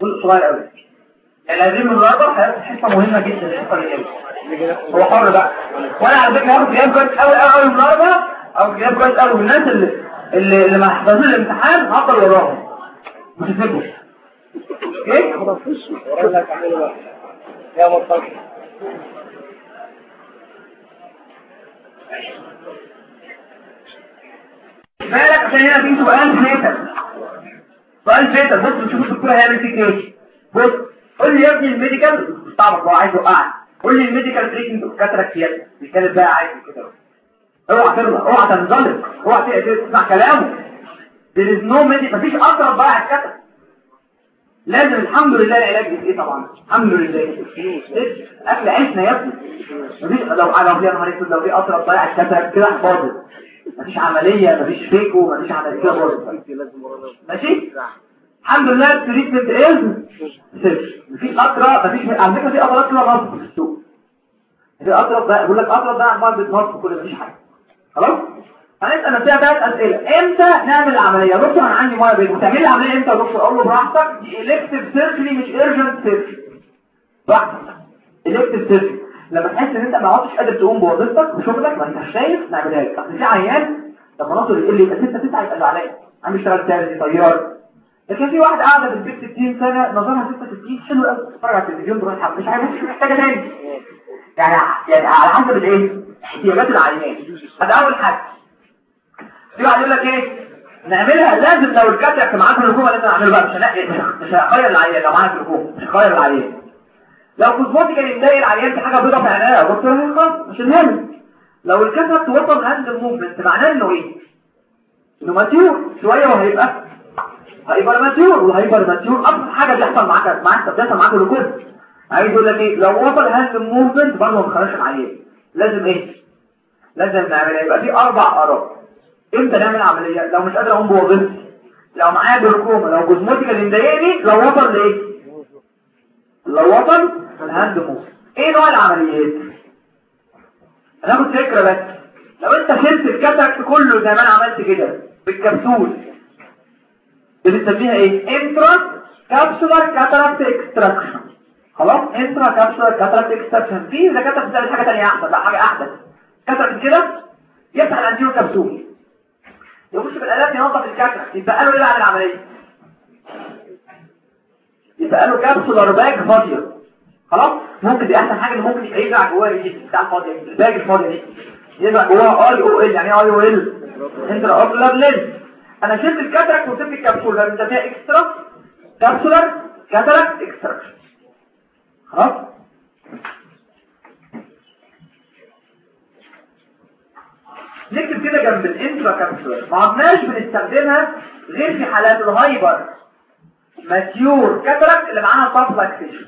Speaker 1: كل صغير قوي اللي هيجيب يوم الاربع هياخد حصة مهمة جدا الحصه اللي هو حر بقى. وأنا على فكرة هاخد غياب كويس قوي قوي من الاربعه أو غياب كويس قوي الناس اللي اللي, اللي ما حفظوش الامتحان هفضل وراهم. مش هسيبهم إيه؟
Speaker 3: ما بقى يا مطلق
Speaker 1: بالك عشان هنا في سؤال فاتر سؤال فاتر بص نشوف الدكتور هيعمل فيك إيه بص قول لي يا ابني الميديكال. طبعا هو عايز يوقعك قول لي الميديكال تريتمنت. اوف كاتراكت يد بيتكلم بقى عايز كده اوعى ترضى اوعى تنزلق اوعى تسمع كلامه. There is no medical مفيش أقرب بقى الكاتراكت لازم الحمد لله العلاج إيه طبعا؟ الحمد لله. أكل عيشنا يا ابني. لو على يا نهار أسود لو في أقرب ضايع الكاتراكت كده باظت. مفيش عملية مفيش فيكو مفيش عملية كده باظت. ماشي؟ الحمد لله التريتمنت از صفر مفيش أقرب مفيش على فكرة في امراض كده نصب في السوق في أقرب ده بيقول لك أقرب ده عمال بتنصب كل مفيش حاجة. خلاص؟ هنسال نفسنا ثلاث أسئلة. إمتى نعمل العملية؟ دكتور أنا عندي ميه بيضاء وتعمل لي العملية إمتى؟ يا دكتور أقول له براحتك. دي الكتيف سيرجري مش ايرجنت سيرجري براحتك. الكتيف سيرجري لما تحس إن أنت ما عدتش قادر تقوم بوظيفتك وشغلك ما انتش شايف نعملها لك. اصل في عيان؟ لما نصل يقول لي يبقى 6 9 يبقى عليا. عم يشتغل تاني طيار. لكن في واحد قاعدة في البيت 60 سنة نظرها 66 حلو قوي تتفرج على التلفزيون الحمام مش عارف مش محتاجة تاني. يعني يعني على حسب الايه احتياجات العيان هذا أول حاجة. في واحد يقول لك إيه؟ نعملها لازم لو الكاتب معاك الحكومة لازم نعمله بقى. مش هنقل مش هغير العيان لو معاك الحكومة. مش هغير العيان لو كوزموتي كان يضايق العيان في حاجة بيضة في عينيها دكتور خلاص مش المهم لو الكاتب توصل هاند الموفمنت معناه إنه إيه؟ إنه ماتيور. شوية وهيبقى. هيبقى ماتيور. وهيبقى ماتيور. ابسط حاجة بيحصل معاك معاك بيحصل معاك الركوب عايز أقول لك إيه؟ لو وصل هاند الموفمنت برضه ما خرجش العيان لازم إيه؟ لازم نعمل يبقى في أربع آراء. إمتى نعمل عملية؟ لو مش قادر أقوم بوظيفتي لو معايا جلوكوما لو جوزموتيكا اللي مضايقني لو وصل لإيه؟ لو وصل ال hand move. إيه نوع العمليات؟ هناخد فكرة بس. لو أنت شلت ال cataract كله زي ما أنا عملت كده بالكبسول. بنسميها إيه؟ intracapsular cataract extraction خلاص؟ intracapsular cataract extraction في دكاتره بتعمل حاجة ثانية أحسن. لا حاجة احدث cataract كده؟ يفتح ال anterior capsule يخش بالالات ينظف ال cataract يبقى له إيه بعد العملية؟ يبقى له capsular bag فاضيه خلاص؟ ممكن دي أحسن حاجة ممكن يزرع جواها دي بتاع الفاضيه ال bag الفاضيه دي يرجع جواها اي أو ال يعني اي أو ال انترا اوكلر لينز أنا شلت ال cataract وسبت الكبسول ده بنسميها extracapsular cataract extraction خلاص نكتب كده جنب ال intracapsular ما عدناش بنستخدمها غير في حالات ال hyper. mature cataract اللي معاها subluxation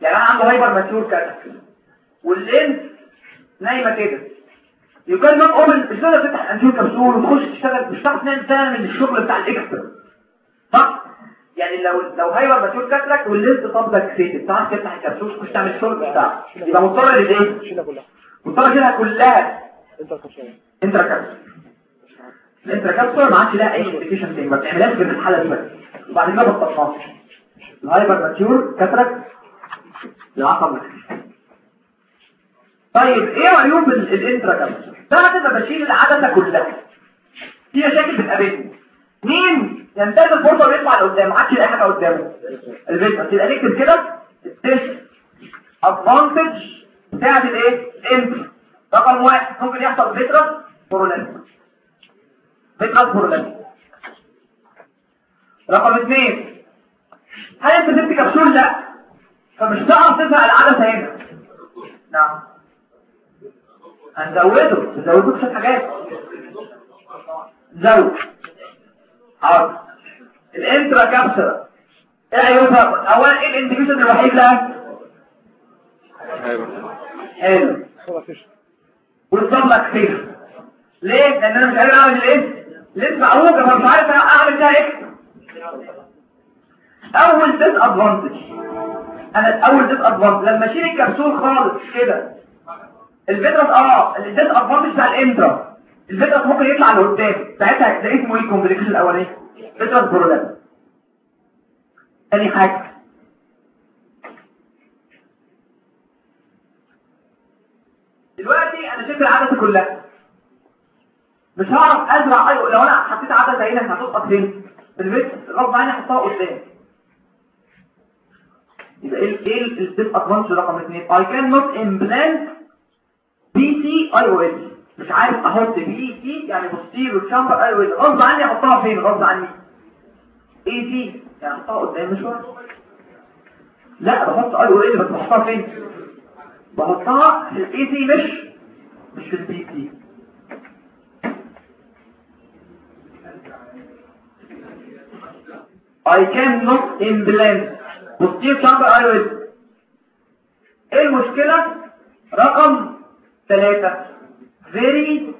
Speaker 1: يعني أنا عنده hypermature cataract. وال lens نايمة كده. يكون not open مش تقدر تفتح ال anterior capsule وتخش تشتغل. مش هتعرف تعمل الشغل بتاع ال extra يعني لو لو hypermature cataract وال lens subluxated تعرف تفتح الكبسول تخش تعمل الشغل بتاعه يبقى مضطر
Speaker 3: كلها
Speaker 1: مضطر كده كلها
Speaker 3: انت الخشيه
Speaker 1: انترا كابسول الانترا كابسول ما عادش لها أي ابلكيشن تاني. ما بتعملهاش غير الحالة دي بس. وبعد كده بتطفش الهايبر ماتيور كاتراكت العصب طيب إيه عيوب ال- الانترا كابسول بعد ما بشيل العدسة كلها في مشاكل بتقابلني. مين؟ ينتهز الفرصه ويطلع لقدام. ما عادش يلاقي حاجة قدامه ال vitreous يبقى نكتب كده ال disadvantage بتاعت الإيه؟ ال intra رقم واحد. ممكن يحصل vitreous prolapse vitreous prolapse رقم اثنين. هل أنت سبت كبسول؟ لا. فمش هتعرف تزرع العدسة هنا. نعم. هنزوده. نزوده بشوية حاجات. زود. ال intracapsular إيه عيوبها اولا إيه ال indication الوحيد لها؟ حلو.
Speaker 3: خلاص فيش
Speaker 1: والنظام لك خير ليه؟ لأن أنا مش قادر أعمل الايه لسه معروفه فمش عارف أعمل فيها extra أول disadvantage أنا أول disadvantage لما أشيل الكبسول خالص كده ال vitreous آه ال disadvantage بتاع ال intra. ال vitreous ممكن يطلع لقدام. ساعتها ده اسمه إيه؟ ال complication الأولاني. vitreous prolapse تاني حاجة. دلوقتي أنا شلت العدسه كلها. مش هعرف أزرع. أيوه لو أنا حطيت عدسه هنا هتسقط فين؟ البيت غصب عني احطها قدام. يبقى إيه ال disadvantage رقم 2 I cannot implant PC IOL مش عارف أحط PC يعني posterior chamber IOL غصب عني احطها فين؟ غصب عني. AC يعني احطها قدام شوية. لا بحط IOL بس بحطها فين؟ بحطها في ال AC مش مش في ال PC I cannot implant. posterior chamber IOL إيه المشكلة؟ رقم ثلاثة. Very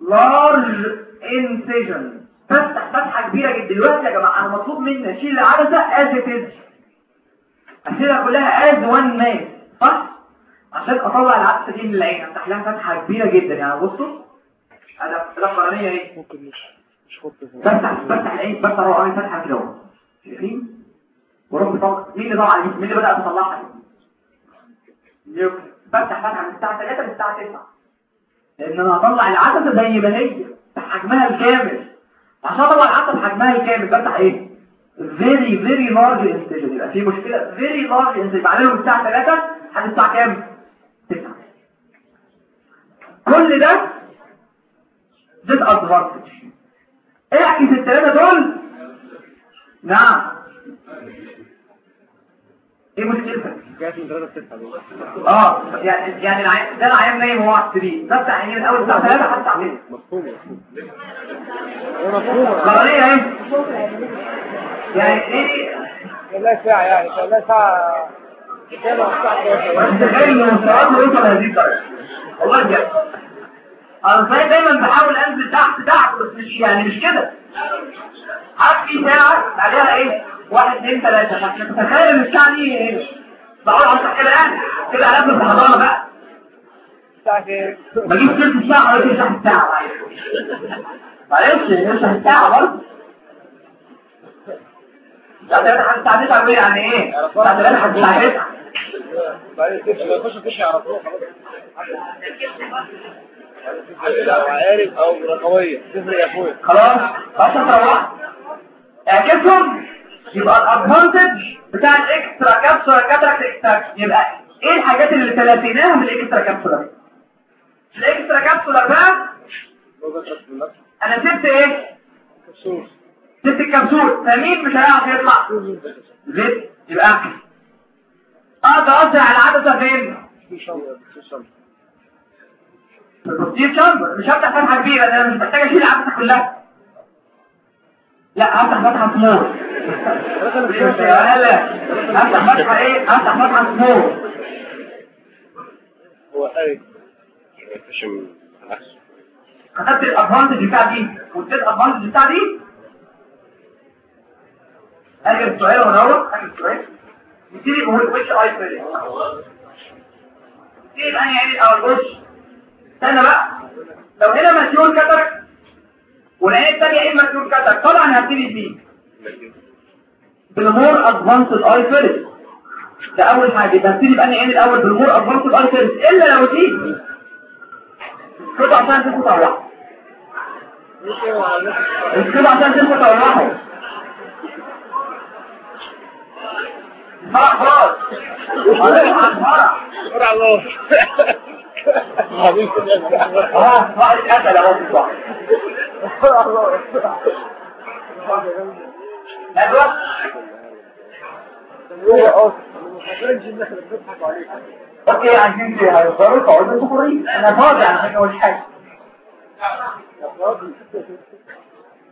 Speaker 1: large incision. فتح فتحة كبيرة جدا. دلوقتي يا جماعة أنا مطلوب مني أشيل العدسة as it is. أشيلها كلها as one man. صح؟ عشان أطلع العدسة دي من العين. أفتح لها فتحة كبيرة جدا. يعني بصوا. أنا الأخرانية إيه؟
Speaker 3: ممكن مش مش خط
Speaker 1: بفتح بفتح العين بفتح أروح اعمل فتحة كده أهو. شايفين؟ وأروح بطلع مين اللي طلع مين اللي بدأ يطلعها نيوكليس بفتح فتحة من الساعة 3 للساعة 9 لأن أنا هطلع العدسة زي ما هي بحجمها الكامل. عشان أطلع العدسة بحجمها الكامل بفتح إيه؟ very very large incision يبقى في very large incision بعمله من الساعة 3 لحد الساعة كام؟ 9 كل ده disadvantage. اعكس الثلاثة دول. نعم. إيه مشكلتك
Speaker 3: جات من 3 9 دول
Speaker 1: آه يعني يعني العيان ده العيان نايم وهو على السرير. بفتح عينيه من اول الساعة 3 لحد الساعة 6
Speaker 3: مفهوم هي مفهومة
Speaker 1: قراريه اهي يعني؟
Speaker 3: إيه؟ يعني والله ساعة. كام الساعة 11
Speaker 1: انت تخيل ان مستواته يوصل لهذه الدرجة. والله بجد. أنا دايما بحاول أنزل تحت تحت بس مش يعني مش كده. عارف في ساعه عليها إيه؟ واحد اثنين ثلاثة. فانت تتخيل ان الساعة دي إيه. بقول على كده يعني كده على قبل الحضانه بقى.
Speaker 3: الساعة؟
Speaker 1: بجيب ثلث الساعة ولا تشرح الساعة. معلش نشرح الساعة برضه. الساعة 3 لحد الساعة 9 يعني إيه؟ الساعة 3 لحد الساعة 9
Speaker 3: بعدين تمشي ما يخش تمشي يعرفوها خلاص؟ عارف أو رقوية تفرق يا اخويا
Speaker 1: خلاص خلاص تروح اعكسهم يبقى الادفانتج بتاع الاكسترا كابسولا كاتراكت اكستراكشن يبقى إيه الحاجات اللي تلاتيناها من الاكسترا كابسولا الاكسترا كابسولا بقى أنا سبت إيه؟ سبت الكبسول. فمين مش هيعرف يطلع؟ زيت يبقى أقدر ازرع العدسه فين؟ في ال posterior chamber مش هفتح فتحة كبيرة أنا مش محتاج أشيل العدسه كلها. لا هفتح فتحة سمول يا هلا هفتح فتحه إيه هفتح فتحه سمول
Speaker 3: هو إيه
Speaker 2: مفيش العكس
Speaker 1: خدت ال advantage بتاع دي والديس ادفانتج بتاع دي أجل السؤال ونروح أجل السؤال نبتدي نقول وش اي فيلم إيه الاني عيني أو الوش استنى بقى لو هنا مسيول كتر والعين الثانية إيه مسيول كتر طبعا هبتدي بيه بالمور ادفانسد اي فيرست ده اول حاجة يبقى هبتدي باني عين الأول بالمور ادفانسد اي فيرست إلا لو دي عشان تنسوا تروحوا كده عشان تنسوا تروحوا فرح خلاص
Speaker 3: فرع الله
Speaker 1: آه فرح الاسد اهو في أيوه إيه أنا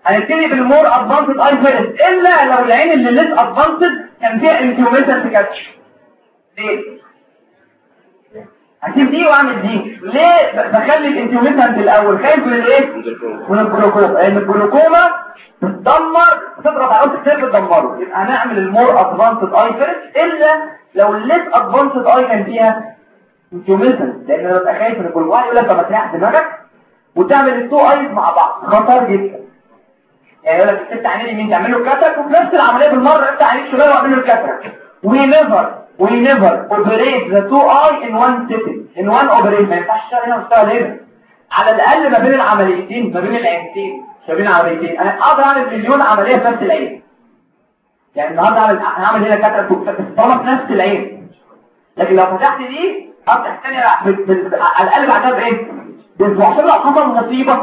Speaker 1: هنبتدي بال more advanced eye first الا لو العين اللي less advanced كان فيها intumescent cataract ليه هسيب دي واعمل دي. ليه بخلي ال intumescent الأول؟ خايف من الايه من الجلوكوما لأن الجلوكوما بتدمر بتضغط على كتير بتدمره. يبقى هنعمل ال more advanced eye first إلا لو ال less advanced eye كان فيها intumescent لأن أنا ببقى خايف من الجلوكوما يقول لك طب تريح دماغك وتعمل ال two eyes مع بعض. خطر جدا. يعني يقول لك تفتح عينين اليمين تعمل له cataract وفي نفس العملية بالمرة افتح عينيك شمال واعمل له we never we never operate the two eye in one sitting in one operation ما ينفعش تشتغل هنا وتشتغل هنا. على الأقل ما بين العمليتين ما بين العينتين شايفين عمليتين أنا أقدر أعمل مليون عملية في نفس العين. يعني النهارده اعمل هعمل هنا cataract بس في نفس العين. لكن لو فتحت دي افتح في- على الأقل بعدها بايه عشان لو حصل مصيبة.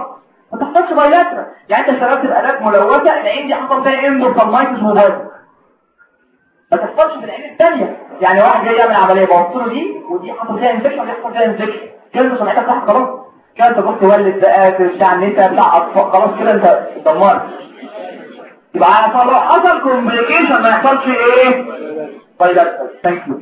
Speaker 1: ما تحتاجش bilateral. يعني أنت اشتغلت بأداة ملوثه العين دي حصل فيها endophthalmitis موبايل ما تحصلش في العين الثانية. يعني واحد جاي يعمل عملية بوصل له دي ودي حصل فيها infection ودي حصل فيها infection. انت سمعتك صح؟ خلاص. كده انت تروح تولد بقى النساء بتاع أطفال. خلاص كده انت دمرت يبقى لو حصل complication ما يحصلش إيه؟ bilateral thank you